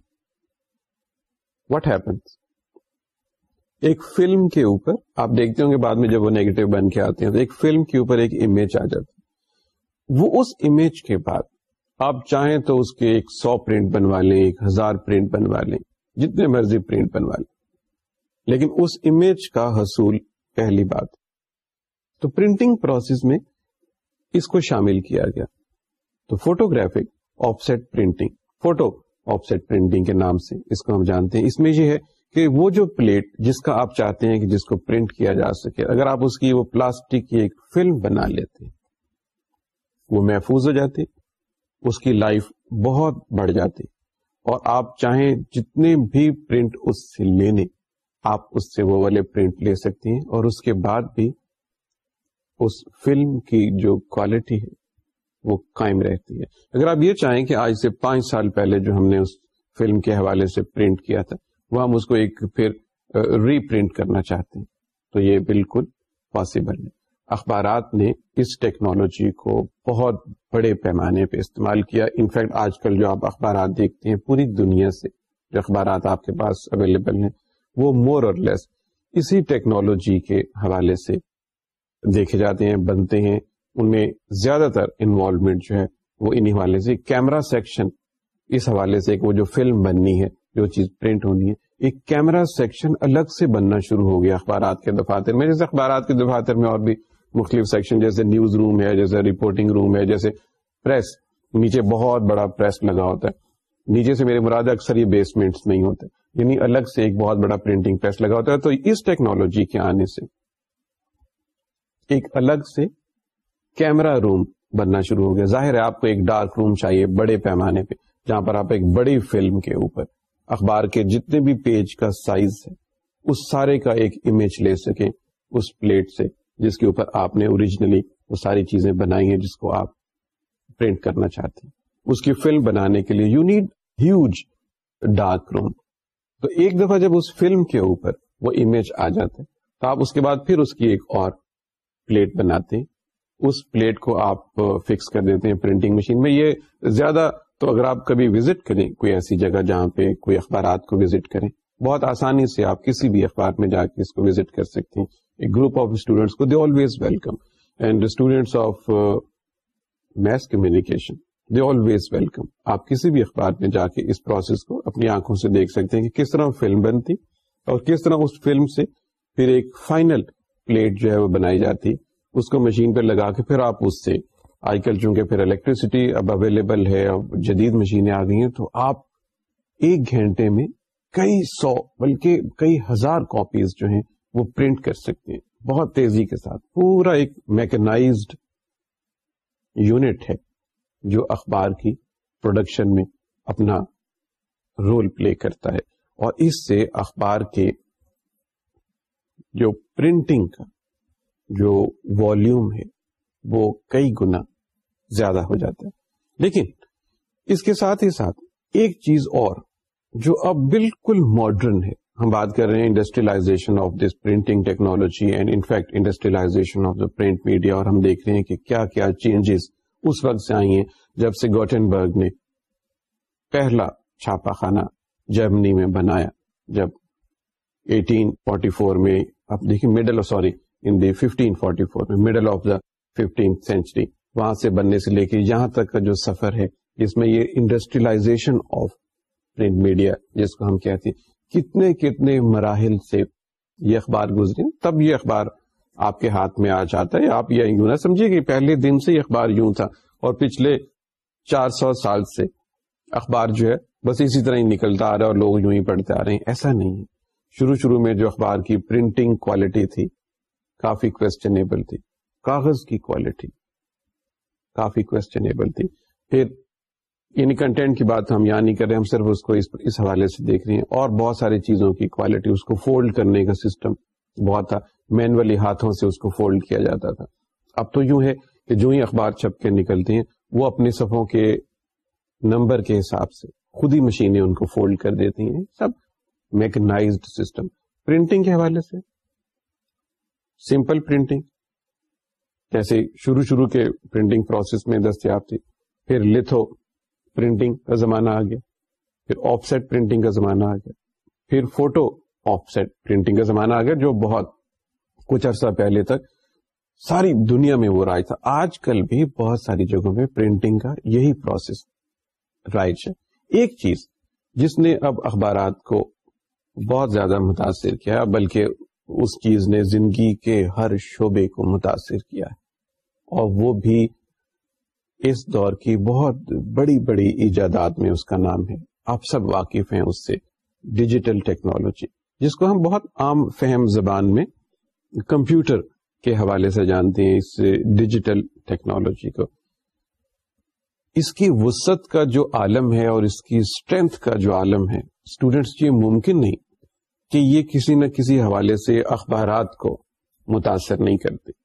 واٹ ہیپنس ایک فلم کے اوپر آپ دیکھتے ہوں گے بعد میں جب وہ نیگیٹو بن کے آتے ہیں تو ایک فلم کے اوپر ایک امیج آ جاتی وہ اس امیج کے بعد آپ چاہیں تو اس کے ایک سو پرنٹ بنوا لیں ایک ہزار پرنٹ بنوا لیں جتنے مرضی پرنٹ بنوا لیکن اس امیج کا حصول پہلی بات تو پرنٹنگ پروسیس میں اس کو شامل کیا گیا تو photographic set printing photo offset printing کے نام سے اس کو ہم جانتے ہیں اس میں یہ ہے کہ وہ جو پلیٹ جس کا آپ چاہتے ہیں کہ جس کو پرنٹ کیا جا سکے اگر آپ اس کی وہ پلاسٹک کی ایک فلم بنا لیتے وہ محفوظ ہو جاتی اس کی لائف بہت بڑھ جاتی اور آپ چاہیں جتنے بھی پرنٹ اس سے لینے آپ اس سے وہ والے پرنٹ لے سکتی ہیں اور اس کے بعد بھی اس فلم کی جو کوالٹی ہے وہ قائم رہتی ہے اگر آپ یہ چاہیں کہ آج سے پانچ سال پہلے جو ہم نے اس فلم کے حوالے سے پرنٹ کیا تھا وہ ہم اس کو ایک پھر ری پرنٹ کرنا چاہتے ہیں تو یہ بالکل پاسبل ہے اخبارات نے اس ٹیکنالوجی کو بہت بڑے پیمانے پہ استعمال کیا انفیکٹ آج کل جو آپ اخبارات دیکھتے ہیں پوری دنیا سے جو اخبارات آپ کے پاس اویلیبل ہیں وہ مور اور لیس اسی ٹیکنالوجی کے حوالے سے دیکھے جاتے ہیں بنتے ہیں ان میں زیادہ تر انوالومنٹ جو ہے وہ انہی حوالے سے کیمرا سیکشن اس حوالے سے ایک وہ جو فلم بننی ہے جو چیز پرنٹ ہونی ہے ایک کیمرا سیکشن الگ سے بننا شروع ہو گیا اخبارات کے دفاتر میں جیسے اخبارات کے دفاتر میں اور بھی مختلف سیکشن جیسے نیوز روم ہے جیسے رپورٹنگ روم ہے جیسے پریس نیچے بہت بڑا پریس لگا ہوتا ہے نیچے سے میرے مراد اکثر یہ بیسمنٹ نہیں ہوتے یعنی الگ سے ایک بہت بڑا پرنٹنگ پریس لگا ہوتا ہے تو اس ٹیکنالوجی کے آنے سے ایک الگ سے کیمرا روم بننا شروع ہو گیا ظاہر ہے آپ کو ایک ڈارک روم چاہیے بڑے پیمانے پہ جہاں پر آپ ایک بڑی فلم کے اوپر اخبار کے جتنے بھی پیج کا سائز ہے اس سارے کا ایک امیج لے سکیں اس پلیٹ سے جس کے اوپر آپ نے اوریجنلی وہ ساری چیزیں بنائی ہیں جس کو آپ پرنٹ کرنا چاہتے ہیں اس کی فلم بنانے کے لیے you need huge dark room تو ایک دفعہ جب اس فلم کے اوپر وہ امیج آ جاتا ہے تو آپ اس کے بعد پھر اس کی ایک اور پلیٹ بناتے ہیں اس پلیٹ کو آپ فکس کر دیتے ہیں پرنٹنگ مشین میں یہ زیادہ تو اگر آپ کبھی وزٹ کریں کوئی ایسی جگہ جہاں پہ کوئی اخبارات کو وزٹ کریں بہت آسانی سے آپ کسی بھی اخبار میں جا کے اس کو وزٹ کر سکتے ہیں ایک گروپ آف اسٹوڈینٹس کو they always welcome and students of mass communication they always welcome آپ کسی بھی اخبار میں جا کے اس پروسیس کو اپنی آنکھوں سے دیکھ سکتے ہیں کہ کس طرح فلم بنتی اور کس طرح اس فلم سے پھر ایک فائنل پلیٹ جو ہے وہ بنائی جاتی اس کو مشین پہ لگا کے پھر آپ اس سے آج کل چونکہ پھر الیکٹریسٹی اب اویلیبل ہے اب جدید مشینیں آ گئی ہیں تو آپ ایک گھنٹے میں کئی سو بلکہ کئی ہزار کاپیز جو ہیں وہ پرنٹ کر سکتے ہیں بہت تیزی کے ساتھ پورا ایک میکنائزڈ یونٹ ہے جو اخبار کی پروڈکشن میں اپنا رول پلے کرتا ہے اور اس سے اخبار کے جو پرنٹنگ کا جو والیوم ہے وہ کئی گنا زیادہ ہو جاتا ہے لیکن اس کے ساتھ ہی ساتھ ایک چیز اور جو اب بالکل ماڈرن ہے ہم بات کر رہے ہیں industrialisation of this printing technology and in fact industrialisation of the print media اور ہم دیکھ رہے ہیں کہ کیا کیا چینجز اس وقت سے آئی ہیں جب سے گوٹن برگ نے پہلا چھاپا خانہ جرمنی میں بنایا جب 1844 میں آپ دیکھیے مڈل سوری ان دی 1544 میں middle of the fifteen century وہاں سے بننے سے لے کے یہاں تک کا جو سفر ہے جس میں یہ انڈسٹریلائزیشن آف پرنٹ میڈیا جس کو ہم کہتے ہیں کتنے کتنے مراحل سے یہ اخبار گزرے تب یہ اخبار آپ کے ہاتھ میں آ جاتا ہے آپ یہ یوں نہ سمجھیے کہ پہلے دن سے یہ اخبار یوں تھا اور پچھلے چار سو سال سے اخبار جو ہے بس اسی طرح ہی نکلتا آ رہا ہے اور لوگ یوں ہی پڑھتے آ رہے ہیں ایسا نہیں ہے شروع شروع میں جو اخبار کی پرنٹنگ کوالٹی تھی کافی کوشچنیبل تھی کاغذ کی کوالٹی کافی کوشچنیبل تھی پھر یعنی کنٹینٹ کی بات ہم یہاں نہیں کر رہے ہم صرف اس کو اس حوالے سے دیکھ رہے ہیں اور بہت ساری چیزوں کی کوالٹی اس کو فولڈ کرنے کا سسٹم بہت تھا مینولی ہاتھوں سے اس کو فولڈ کیا جاتا تھا اب تو یوں ہے کہ جو ہی اخبار چھپ کے نکلتے ہیں وہ اپنے صفوں کے نمبر کے حساب سے خود ہی مشینیں ان کو فولڈ کر دیتی ہیں سب میکنائز سسٹم پرنٹنگ کے حوالے سے سمپل پرنٹنگ جیسے شروع شروع کے پرنٹنگ پروسیس میں دستیاب تھی پھر لتھو پرنٹنگ کا زمانہ آ گیا پھر آف سیٹ پرنٹنگ کا زمانہ آ گیا پھر فوٹو آف سیٹ پرنٹنگ کا زمانہ آ گیا جو بہت کچھ عرصہ پہلے تک ساری دنیا میں وہ رائج تھا آج کل بھی بہت ساری جگہوں میں پرنٹنگ کا یہی پروسیس رائج ہے ایک چیز جس نے اب اخبارات کو بہت زیادہ متاثر کیا بلکہ اس چیز نے زندگی کے ہر شعبے کو متاثر کیا اور وہ بھی اس دور کی بہت بڑی بڑی ایجادات میں اس کا نام ہے آپ سب واقف ہیں اس سے ڈیجیٹل ٹیکنالوجی جس کو ہم بہت عام فہم زبان میں کمپیوٹر کے حوالے سے جانتے ہیں اس ڈیجیٹل ٹیکنالوجی کو اس کی وسط کا جو عالم ہے اور اس کی اسٹرینتھ کا جو عالم ہے اسٹوڈینٹس یہ ممکن نہیں کہ یہ کسی نہ کسی حوالے سے اخبارات کو متاثر نہیں کرتے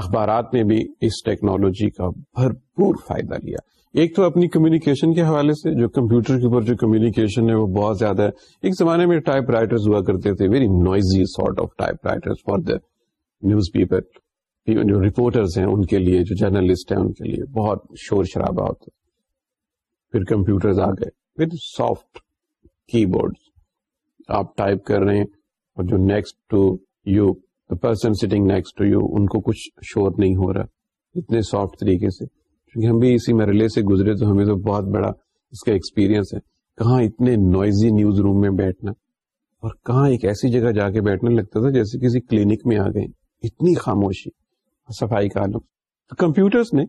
اخبارات نے بھی اس ٹیکنالوجی کا بھرپور فائدہ لیا ایک تو اپنی کمیونیکیشن کے حوالے سے جو کمپیوٹر کے اوپر جو کمیونیکیشن ہے وہ بہت زیادہ ہے ایک زمانے میں ٹائپ رائٹرز ہوا کرتے تھے very noisy sort of typewriter for the newspaper جو رپورٹرز ہیں ان کے لیے جو جرنلسٹ ہیں ان کے لیے بہت شور شرابہ پھر کمپیوٹر آ گئے پھر سافٹ کی بورڈ آپ ٹائپ کر رہے ہیں اور جو next to you the person sitting next to you ان کو کچھ شور نہیں ہو رہا اتنے سافٹ طریقے سے کیونکہ ہم بھی اسی مرحلے سے گزرے تو ہمیں تو بہت بڑا اس کا ایکسپیرئنس ہے کہاں اتنے نوائزی نیوز روم میں بیٹھنا اور کہاں ایک ایسی جگہ جا کے بیٹھنا لگتا تھا جیسے کسی کلینک میں آ گئے اتنی خاموشی صفائی کا تو کمپیوٹرس نے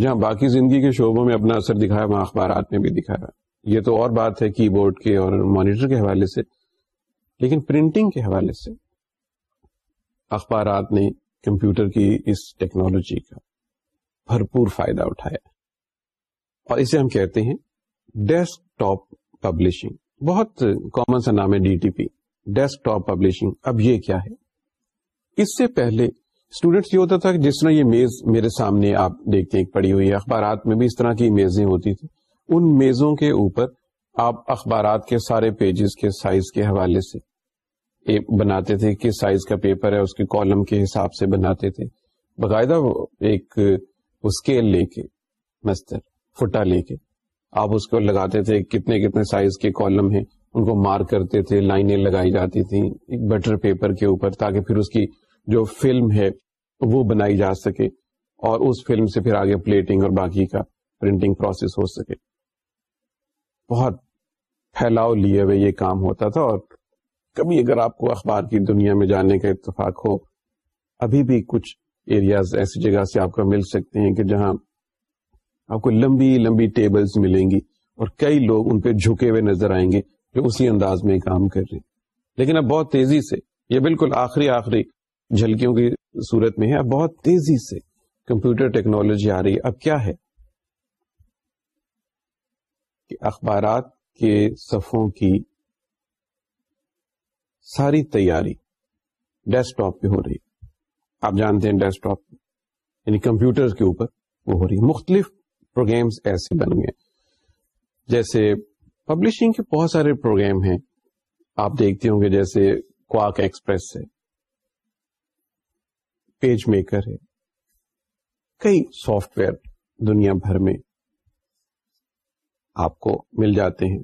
جہاں باقی زندگی کے شعبوں میں اپنا اثر دکھایا وہاں اخبارات نے بھی دکھایا یہ تو اور بات ہے کی بورڈ کے اور مانیٹر کے حوالے سے لیکن پرنٹنگ کے حوالے سے اخبارات نے کمپیوٹر کی اس ٹیکنالوجی کا بھرپور فائدہ اٹھایا اور اسے ہم کہتے ہیں ڈیسک ٹاپ پبلشنگ بہت کامن سا نام ہے D T P desktop publishing اب یہ کیا ہے اس سے پہلے اسٹوڈینٹس یہ ہوتا تھا کہ جس طرح یہ میز میرے سامنے آپ دیکھتے ہیں پڑی ہوئی اخبارات میں بھی اس طرح کی میزیں ہوتی تھی ان میزوں کے اوپر آپ اخبارات کے سارے پیجز کے سائز کے حوالے سے بناتے تھے کس سائز کا پیپر ہے اس کے کالم کے حساب سے بناتے تھے باقاعدہ ایک اسکیل لے کے فٹا لے کے آپ اس کو لگاتے تھے کتنے کتنے سائز کے کالم ہیں ان کو مارک کرتے تھے لائنیں لگائی جاتی تھیں ایک بٹر پیپر کے اوپر تاکہ پھر اس کی جو فلم ہے وہ بنائی جا سکے اور اس فلم سے پھر آگے پلیٹنگ اور باقی کا پرنٹنگ پروسیس ہو سکے بہت پھیلاؤ لیے ہوئے یہ کام ہوتا تھا اور کبھی اگر آپ کو اخبار کی دنیا میں جانے کا اتفاق ہو ابھی بھی کچھ ایریاز ایسی جگہ سے آپ کو مل سکتے ہیں کہ جہاں آپ کو لمبی لمبی ٹیبلز ملیں گی اور کئی لوگ ان پہ جھکے ہوئے نظر آئیں گے جو اسی انداز میں کام کر رہے ہیں لیکن اب بہت تیزی سے یہ بالکل آخری آخری جھلکیوں کی صورت میں ہے اب بہت تیزی سے کمپیوٹر ٹیکنالوجی آ رہی ہے اب کیا ہے کہ اخبارات کے صفوں کی ساری تیاری ڈیسک ٹاپ پہ ہو رہی ہے آپ جانتے ہیں ڈیسک ٹاپ یعنی کمپیوٹر کے اوپر وہ ہو رہی ہے مختلف پروگرامس ایسے بن گئے جیسے پبلشنگ کے بہت سارے پروگرام ہیں آپ دیکھتے ہوں گے جیسے کواک ایکسپریس ہے پیج میکر ہے کئی سافٹ ویئر دنیا بھر میں آپ کو مل جاتے ہیں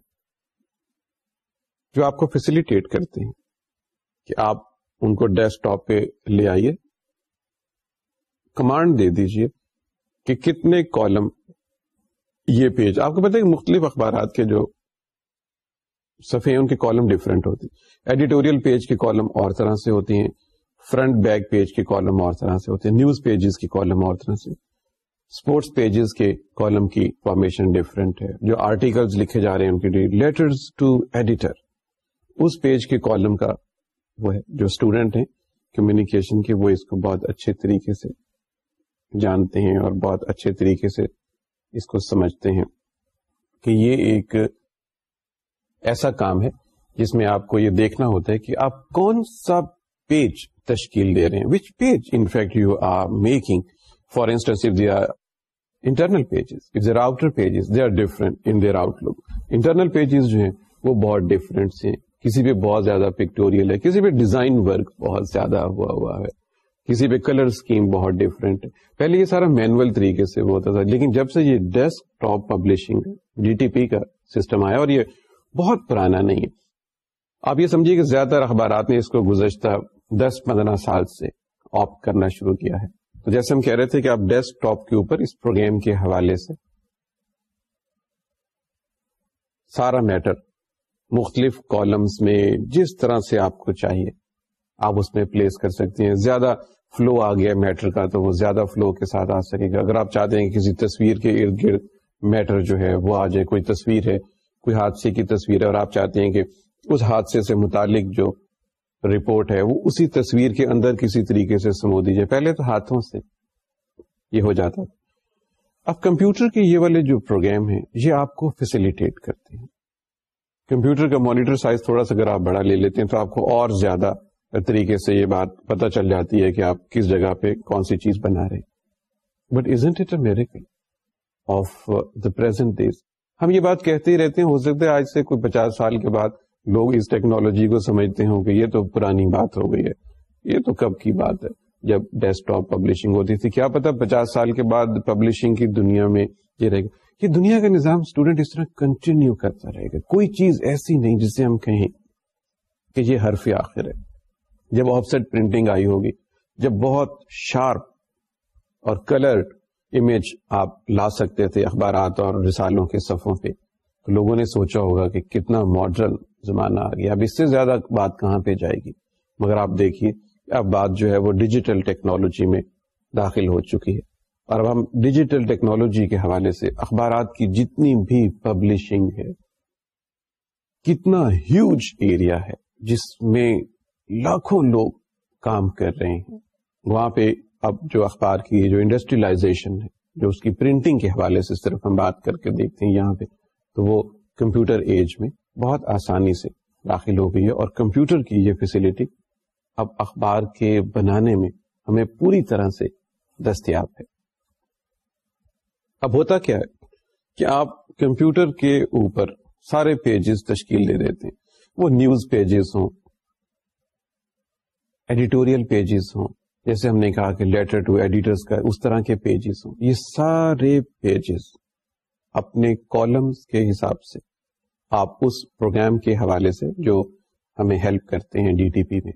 جو آپ کو فیسلٹیٹ کرتے ہیں کہ آپ ان کو ڈیسک ٹاپ پہ لے آئیے کمانڈ دے دیجیے کہ کتنے کالم یہ پیج آپ کو پتہ مختلف اخبارات کے جو صفحے ہیں ان کے کالم ڈفرینٹ ہوتی ایڈیٹوریل پیج کے کالم اور طرح سے ہوتی ہیں فرنٹ بیک پیج کے کالم اور طرح سے ہوتے ہیں نیوز پیجز کے کالم اور طرح سے اسپورٹس پیجز کے کالم کی فارمیشن ڈفرینٹ ہے جو آرٹیکلز لکھے جا رہے ہیں ان کے لیٹرز ٹو ایڈیٹر اس پیج کے کالم کا وہ جو اسٹوڈینٹ ہیں کمیونیکیشن کے وہ اس کو بہت اچھے طریقے سے جانتے ہیں اور بہت اچھے طریقے سے اس کو سمجھتے ہیں کہ یہ ایک ایسا کام ہے جس میں آپ کو یہ دیکھنا ہوتا ہے کہ آپ کون سا پیج تشکیل دے رہے ہیں which page in fact you are making for instance they are internal pages outer pages they are different in their outlook internal pages جو ہیں وہ بہت ڈفرینٹ ہیں کسی پہ بہت زیادہ پکٹوریل ہے کسی پہ ڈیزائن ورک بہت زیادہ ہوا ہوا ہے کسی پہ کلر اسکیم بہت ڈفرینٹ ہے پہلے یہ سارا مینوئل طریقے سے ہوتا تھا لیکن جب سے یہ desktop publishing D T P کا سسٹم آیا اور یہ بہت پرانا نہیں ہے آپ یہ سمجھیے کہ زیادہ تر اخبارات نے اس کو گزشتہ دس پندرہ سال سے آپ کرنا شروع کیا ہے تو جیسے ہم کہہ رہے تھے کہ آپ ڈیسک ٹاپ کے اوپر اس پروگرام کے حوالے سے سارا میٹر مختلف کالمس میں جس طرح سے آپ کو چاہیے آپ اس میں پلیس کر سکتے ہیں زیادہ فلو آ گیا میٹر کا تو وہ زیادہ فلو کے ساتھ آ سکے گا اگر آپ چاہتے ہیں کسی تصویر کے ارد گرد میٹر جو ہے وہ آ جائے کوئی تصویر ہے کوئی حادثے کی تصویر ہے اور آپ چاہتے ہیں کہ اس حادثے سے متعلق جو رپورٹ ہے وہ اسی تصویر کے اندر کسی طریقے سے سمو دی جائے پہلے تو ہاتھوں سے یہ ہو جاتا اب کمپیوٹر کے یہ والے جو پروگرام ہیں یہ آپ کو فیسلیٹیٹ کرتے ہیں کمپیوٹر کا مانیٹر سائز تھوڑا سا اگر آپ بڑا لے لیتے ہیں تو آپ کو اور زیادہ طریقے سے یہ بات پتا چل جاتی ہے کہ آپ کس جگہ پہ کون سی چیز بنا رہے but it a miracle of the present days ہم یہ بات کہتے ہی رہتے ہیں ہو سکتا ہے آج سے کوئی پچاس سال کے بعد لوگ اس ٹیکنالوجی کو سمجھتے ہوں کہ یہ تو پرانی بات ہو گئی ہے یہ تو کب کی بات ہے جب ڈیسک ٹاپ پبلشنگ ہوتی تھی کیا پتا پچاس سال کے بعد پبلشنگ کی دنیا میں یہ رہے گا دنیا کا نظام اسٹوڈینٹ اس طرح کنٹینیو کرتا رہے گا کوئی چیز ایسی نہیں جسے ہم کہیں کہ یہ حرف آخر ہے جب آف سیٹ پرنٹنگ آئی ہوگی جب بہت شارپ اور کلرڈ امیج آپ لا سکتے تھے اخبارات اور رسالوں کے صفوں پہ تو لوگوں نے سوچا ہوگا کہ کتنا ماڈرن زمانہ آ گیا اب اس سے زیادہ بات کہاں پہ جائے گی مگر آپ دیکھیے اب بات جو ہے وہ ڈیجیٹل ٹیکنالوجی میں داخل ہو چکی ہے اور اب ہم ڈیجیٹل ٹیکنالوجی کے حوالے سے اخبارات کی جتنی بھی پبلشنگ ہے کتنا ہیوج ایریا ہے جس میں لاکھوں لوگ کام کر رہے ہیں وہاں پہ اب جو اخبار کی جو انڈسٹریلائزیشن ہے جو اس کی پرنٹنگ کے حوالے سے صرف ہم بات کر کے دیکھتے ہیں یہاں پہ تو وہ کمپیوٹر ایج میں بہت آسانی سے داخل ہو گئی ہے اور کمپیوٹر کی یہ فیسلٹی اب اخبار کے بنانے میں ہمیں پوری طرح سے دستیاب ہے اب ہوتا کیا ہے کہ آپ کمپیوٹر کے اوپر سارے پیجز تشکیل دے دیتے ہیں وہ نیوز پیجز ہوں ایڈیٹوریل پیجز ہوں جیسے ہم نے کہا کہ لیٹر ٹو ایڈیٹرز کا اس طرح کے پیجز ہوں یہ سارے پیجز اپنے کالمس کے حساب سے آپ اس پروگرام کے حوالے سے جو ہمیں ہیلپ کرتے ہیں ڈی ٹی پی میں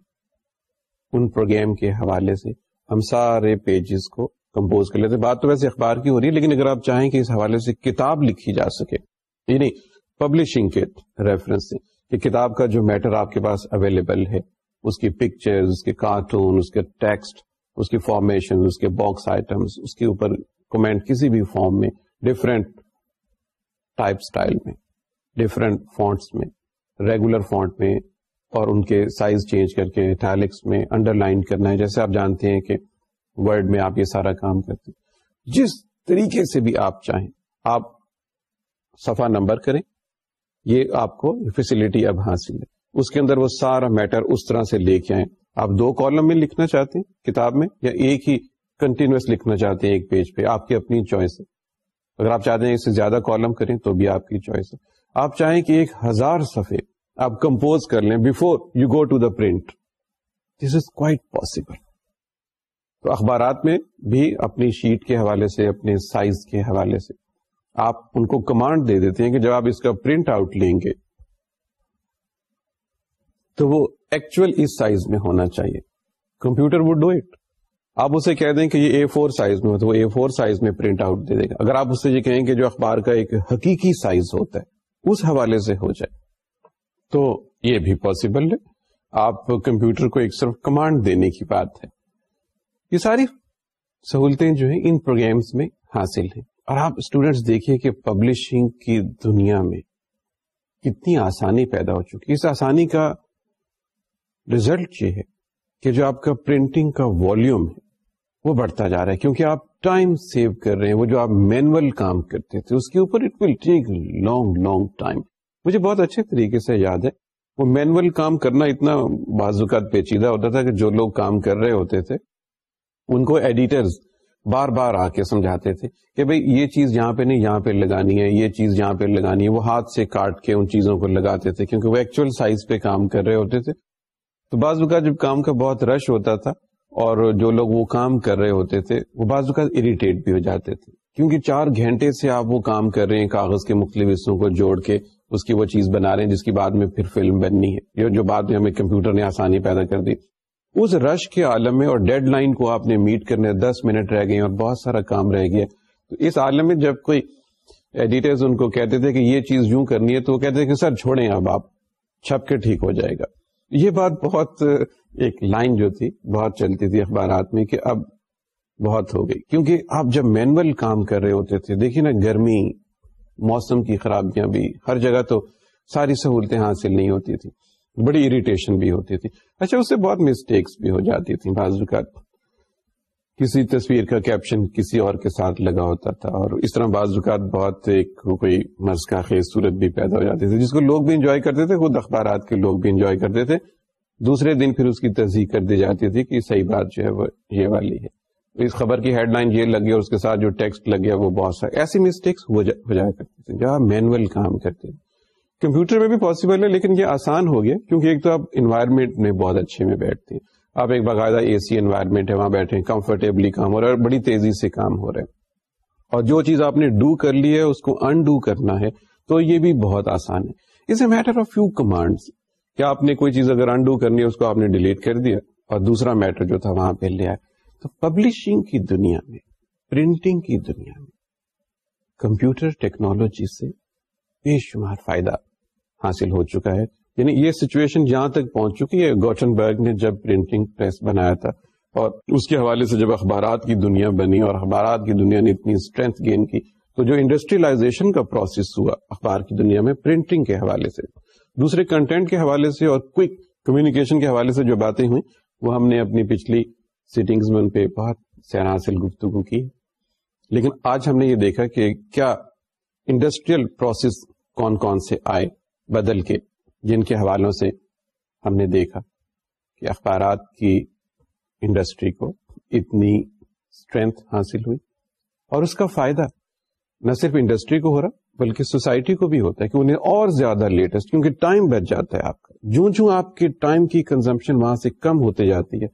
ان پروگرام کے حوالے سے ہم سارے پیجز کو کمپوز کر لیتے بات تو ویسے اخبار کی ہو رہی ہے لیکن اگر آپ چاہیں کہ اس حوالے سے کتاب لکھی جا سکے یعنی پبلشنگ کے ریفرنس سے کہ کتاب کا جو میٹر آپ کے پاس اویلیبل ہے اس کی پکچر اس کے کارٹون اس اس کے ٹیکسٹ کی فارمیشن اس کے باکس اس کے اوپر کمنٹ کسی بھی فارم میں ڈفرینٹ ٹائپ اسٹائل میں ڈفرینٹ فونٹس میں ریگولر فونٹ میں اور ان کے سائز چینج کر کے ٹائلکس میں انڈر لائن کرنا ہے جیسے آپ جانتے ہیں کہ ورڈ میں آپ یہ سارا کام کرتے ہیں جس طریقے سے بھی آپ چاہیں آپ سفا نمبر کریں یہ آپ کو فیسلٹی اب حاصل ہے اس کے اندر وہ سارا میٹر اس طرح سے لے کے آئیں آپ دو کالم میں لکھنا چاہتے ہیں کتاب میں یا ایک ہی کنٹینیوس لکھنا چاہتے ہیں ایک پیج پہ آپ کی اپنی چوائس ہے اگر آپ چاہتے ہیں اس سے زیادہ کالم کریں تو بھی آپ کی چوائس ہے آپ چاہیں کہ ایک ہزار صفحے آپ کمپوز کر لیں before you go to the print this is quite possible تو اخبارات میں بھی اپنی شیٹ کے حوالے سے اپنے سائز کے حوالے سے آپ ان کو کمانڈ دے دیتے ہیں کہ جب آپ اس کا پرنٹ آؤٹ لیں گے تو وہ ایکچوئل اس سائز میں ہونا چاہیے کمپیوٹر وڈ ڈو اٹ آپ اسے کہہ دیں کہ یہ اے فور سائز میں ہو تو وہ اے فور سائز میں پرنٹ آؤٹ دے دے گا اگر آپ اسے یہ کہیں کہ جو اخبار کا ایک حقیقی سائز ہوتا ہے اس حوالے سے ہو جائے تو یہ بھی پاسبل ہے آپ کمپیوٹر کو ایک صرف کمانڈ دینے کی بات ہے یہ ساری سہولتیں جو ہیں ان پروگرامس میں حاصل ہیں اور آپ اسٹوڈینٹس دیکھیے کہ پبلشنگ کی دنیا میں کتنی آسانی پیدا ہو چکی ہے اس آسانی کا ریزلٹ یہ ہے کہ جو آپ کا پرنٹنگ کا والوم ہے وہ بڑھتا جا رہا ہے کیونکہ آپ ٹائم سیو کر رہے ہیں وہ جو آپ مینول کام کرتے تھے اس کے اوپر it will take long long time مجھے بہت اچھے طریقے سے یاد ہے وہ مینول کام کرنا اتنا بازوقات پیچیدہ ہوتا تھا کہ جو لوگ کام کر رہے ہوتے تھے ان کو ایڈیٹرز بار بار آ کے سمجھاتے تھے کہ بھئی یہ چیز یہاں پہ نہیں یہاں پہ لگانی ہے یہ چیز یہاں پہ لگانی ہے وہ ہاتھ سے کاٹ کے ان چیزوں کو لگاتے تھے کیونکہ وہ ایکچوئل سائز پہ کام کر رہے ہوتے تھے تو بعض اوقات جب کام کا بہت رش ہوتا تھا اور جو لوگ وہ کام کر رہے ہوتے تھے وہ بعض اوقات اریٹیٹ بھی ہو جاتے تھے کیونکہ چار گھنٹے سے آپ وہ کام کر رہے ہیں کاغذ کے مختلف حصوں کو جوڑ کے اس کی وہ چیز بنا رہے ہیں جس کی بعد میں پھر فلم بننی ہے جو بعد میں ہمیں کمپیوٹر نے آسانی پیدا کر دی اس رش کے عالم میں اور ڈیڈ لائن کو آپ نے میٹ کرنے دس منٹ رہ گئے اور بہت سارا کام رہ گیا تو اس عالم میں جب کوئی ایڈیٹرز ان کو کہتے تھے کہ یہ چیز یوں کرنی ہے تو وہ کہتے تھے کہ سر چھوڑیں اب آپ چھپ کے ٹھیک ہو جائے گا یہ بات بہت ایک لائن جو تھی بہت چلتی تھی اخبارات میں کہ اب بہت ہو گئی کیونکہ آپ جب مینول کام کر رہے ہوتے تھے دیکھیے نا گرمی موسم کی خرابیاں بھی ہر جگہ تو ساری سہولتیں حاصل نہیں ہوتی تھیں بڑی اریٹیشن بھی ہوتی تھی اچھا اس سے بہت مسٹیکس بھی ہو جاتی تھی بعض اوقات کسی تصویر کا کیپشن کسی اور کے ساتھ لگا ہوتا تھا اور اس طرح بعض اوقات بہت ایک کوئی مرض کا خیز صورت بھی پیدا ہو جاتی تھی جس کو لوگ بھی انجوائے کرتے تھے خود اخبارات کے لوگ بھی انجوائے کرتے تھے دوسرے دن پھر اس کی تصدیق کر دی جاتی تھی کہ صحیح بات جو ہے وہ یہ والی ہے اس خبر کی ہیڈ لائن یہ لگ گیا اس کے ساتھ جو ٹیکسٹ لگ گیا وہ بہت سارے ایسی مسٹیکس ہو جایا کرتے تھے جو آپ مینوئل کام کرتے تھے کمپیوٹر میں بھی پاسبل ہے لیکن یہ آسان ہو گیا کیونکہ ایک تو آپ انوائرمنٹ میں بہت اچھے میں بیٹھتے ہیں آپ ایک باقاعدہ اے سی انوائرمنٹ ہے وہاں بیٹھے ہیں کمفرٹیبلی کام ہو رہا ہے اور بڑی تیزی سے کام ہو رہا ہے اور جو چیز آپ نے ڈو کر لی ہے اس کو انڈو کرنا ہے تو یہ بھی بہت آسان ہے is a matter of few commands کیا آپ نے کوئی چیز اگر انڈو کرنی ہے اس کو آپ نے ڈیلیٹ کر دیا اور دوسرا میٹر جو تھا وہاں پہ لے آئے تو پبلشنگ کی دنیا میں پرنٹنگ کی دنیا میں کمپیوٹر ٹیکنالوجی سے بے شمار فائدہ حاصل ہو چکا ہے یعنی یہ سچویشن جہاں تک پہنچ چکی ہے گوٹن برگ نے جب پرنٹنگ پریس بنایا تھا اور اس کے حوالے سے جب اخبارات کی دنیا بنی اور اخبارات کی دنیا نے اتنی اسٹرینتھ گین کی تو جو انڈسٹریلائزیشن کا پروسیس ہوا اخبار کی دنیا میں پرنٹنگ کے حوالے سے دوسرے کنٹینٹ کے حوالے سے اور کوئک کمیونیکیشن کے حوالے سے جو باتیں ہوئیں وہ ہم نے اپنی پچھلی سیٹنگز میں ان پہ بہت سیرا حاصل گفتگو کی لیکن آج ہم نے یہ دیکھا کہ کیا انڈسٹریل پروسیس کون کون سے آئے بدل کے جن کے حوالوں سے ہم نے دیکھا کہ اخبارات کی انڈسٹری کو اتنی اسٹرینتھ حاصل ہوئی اور اس کا فائدہ نہ صرف انڈسٹری کو ہو رہا بلکہ سوسائٹی کو بھی ہوتا ہے کہ انہیں اور زیادہ لیٹسٹ کیونکہ ٹائم بچ جاتا ہے آپ کا جو آپ کے ٹائم کی کنزمپشن وہاں سے کم ہوتے جاتی ہے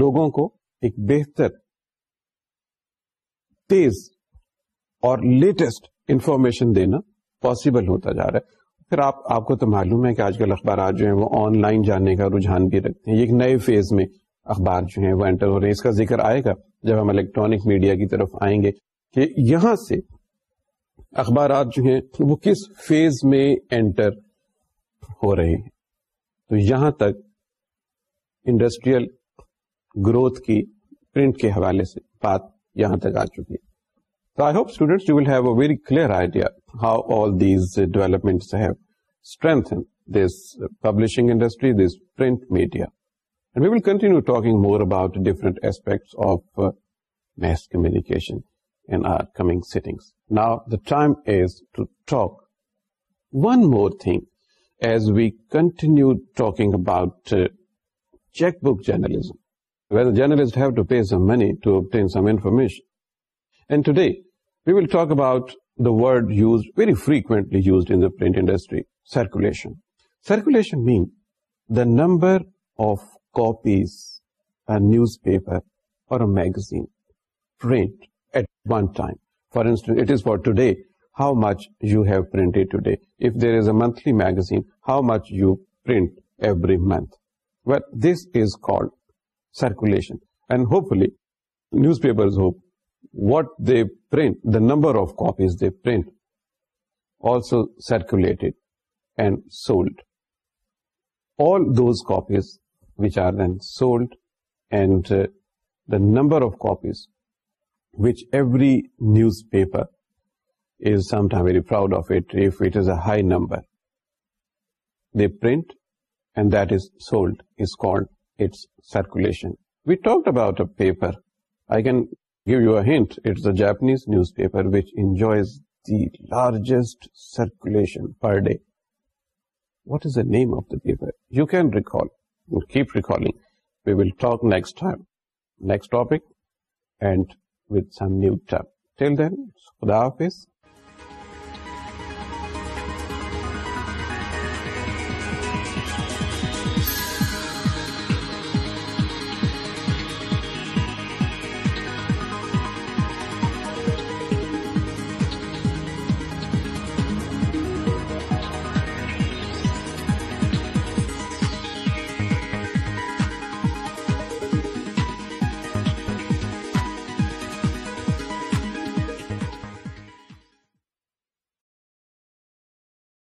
لوگوں کو ایک بہتر تیز اور لیٹسٹ انفارمیشن دینا پاسبل ہوتا جا رہا ہے پھر آپ آپ کو تو معلوم ہے کہ آج کل اخبارات جو ہیں وہ آن لائن جاننے کا رجحان بھی رکھتے ہیں ایک نئے فیز میں اخبار جو ہیں وہ انٹر ہو رہے ہیں اس کا ذکر آئے گا جب ہم الیکٹرانک میڈیا کی طرف آئیں گے کہ یہاں سے اخبارات جو ہیں وہ کس فیز میں انٹر ہو رہے ہیں تو یہاں تک انڈسٹریل گروتھ کی پرنٹ کے حوالے سے بات یہاں تک آ چکی ہے تو I hope students you have a very clear idea how all these uh, developments have strengthened this uh, publishing industry, this print media. And we will continue talking more about different aspects of uh, mass communication in our coming sittings. Now the time is to talk one more thing as we continue talking about checkbook journalism, where the journalists have to pay some money to obtain some information. And today we will talk about the word used, very frequently used in the print industry, circulation. Circulation means the number of copies a newspaper or a magazine print at one time. For instance, it is for today, how much you have printed today. If there is a monthly magazine, how much you print every month. Well, this is called circulation. And hopefully, newspapers hope what they number of کا number newspaper is sometime very proud of it high number they print and this sold is called it's circulation we talk about a paper I can give you a hint it's the Japanese newspaper which enjoy largest circulation per day what is the name of the paper call talk next خدا of اس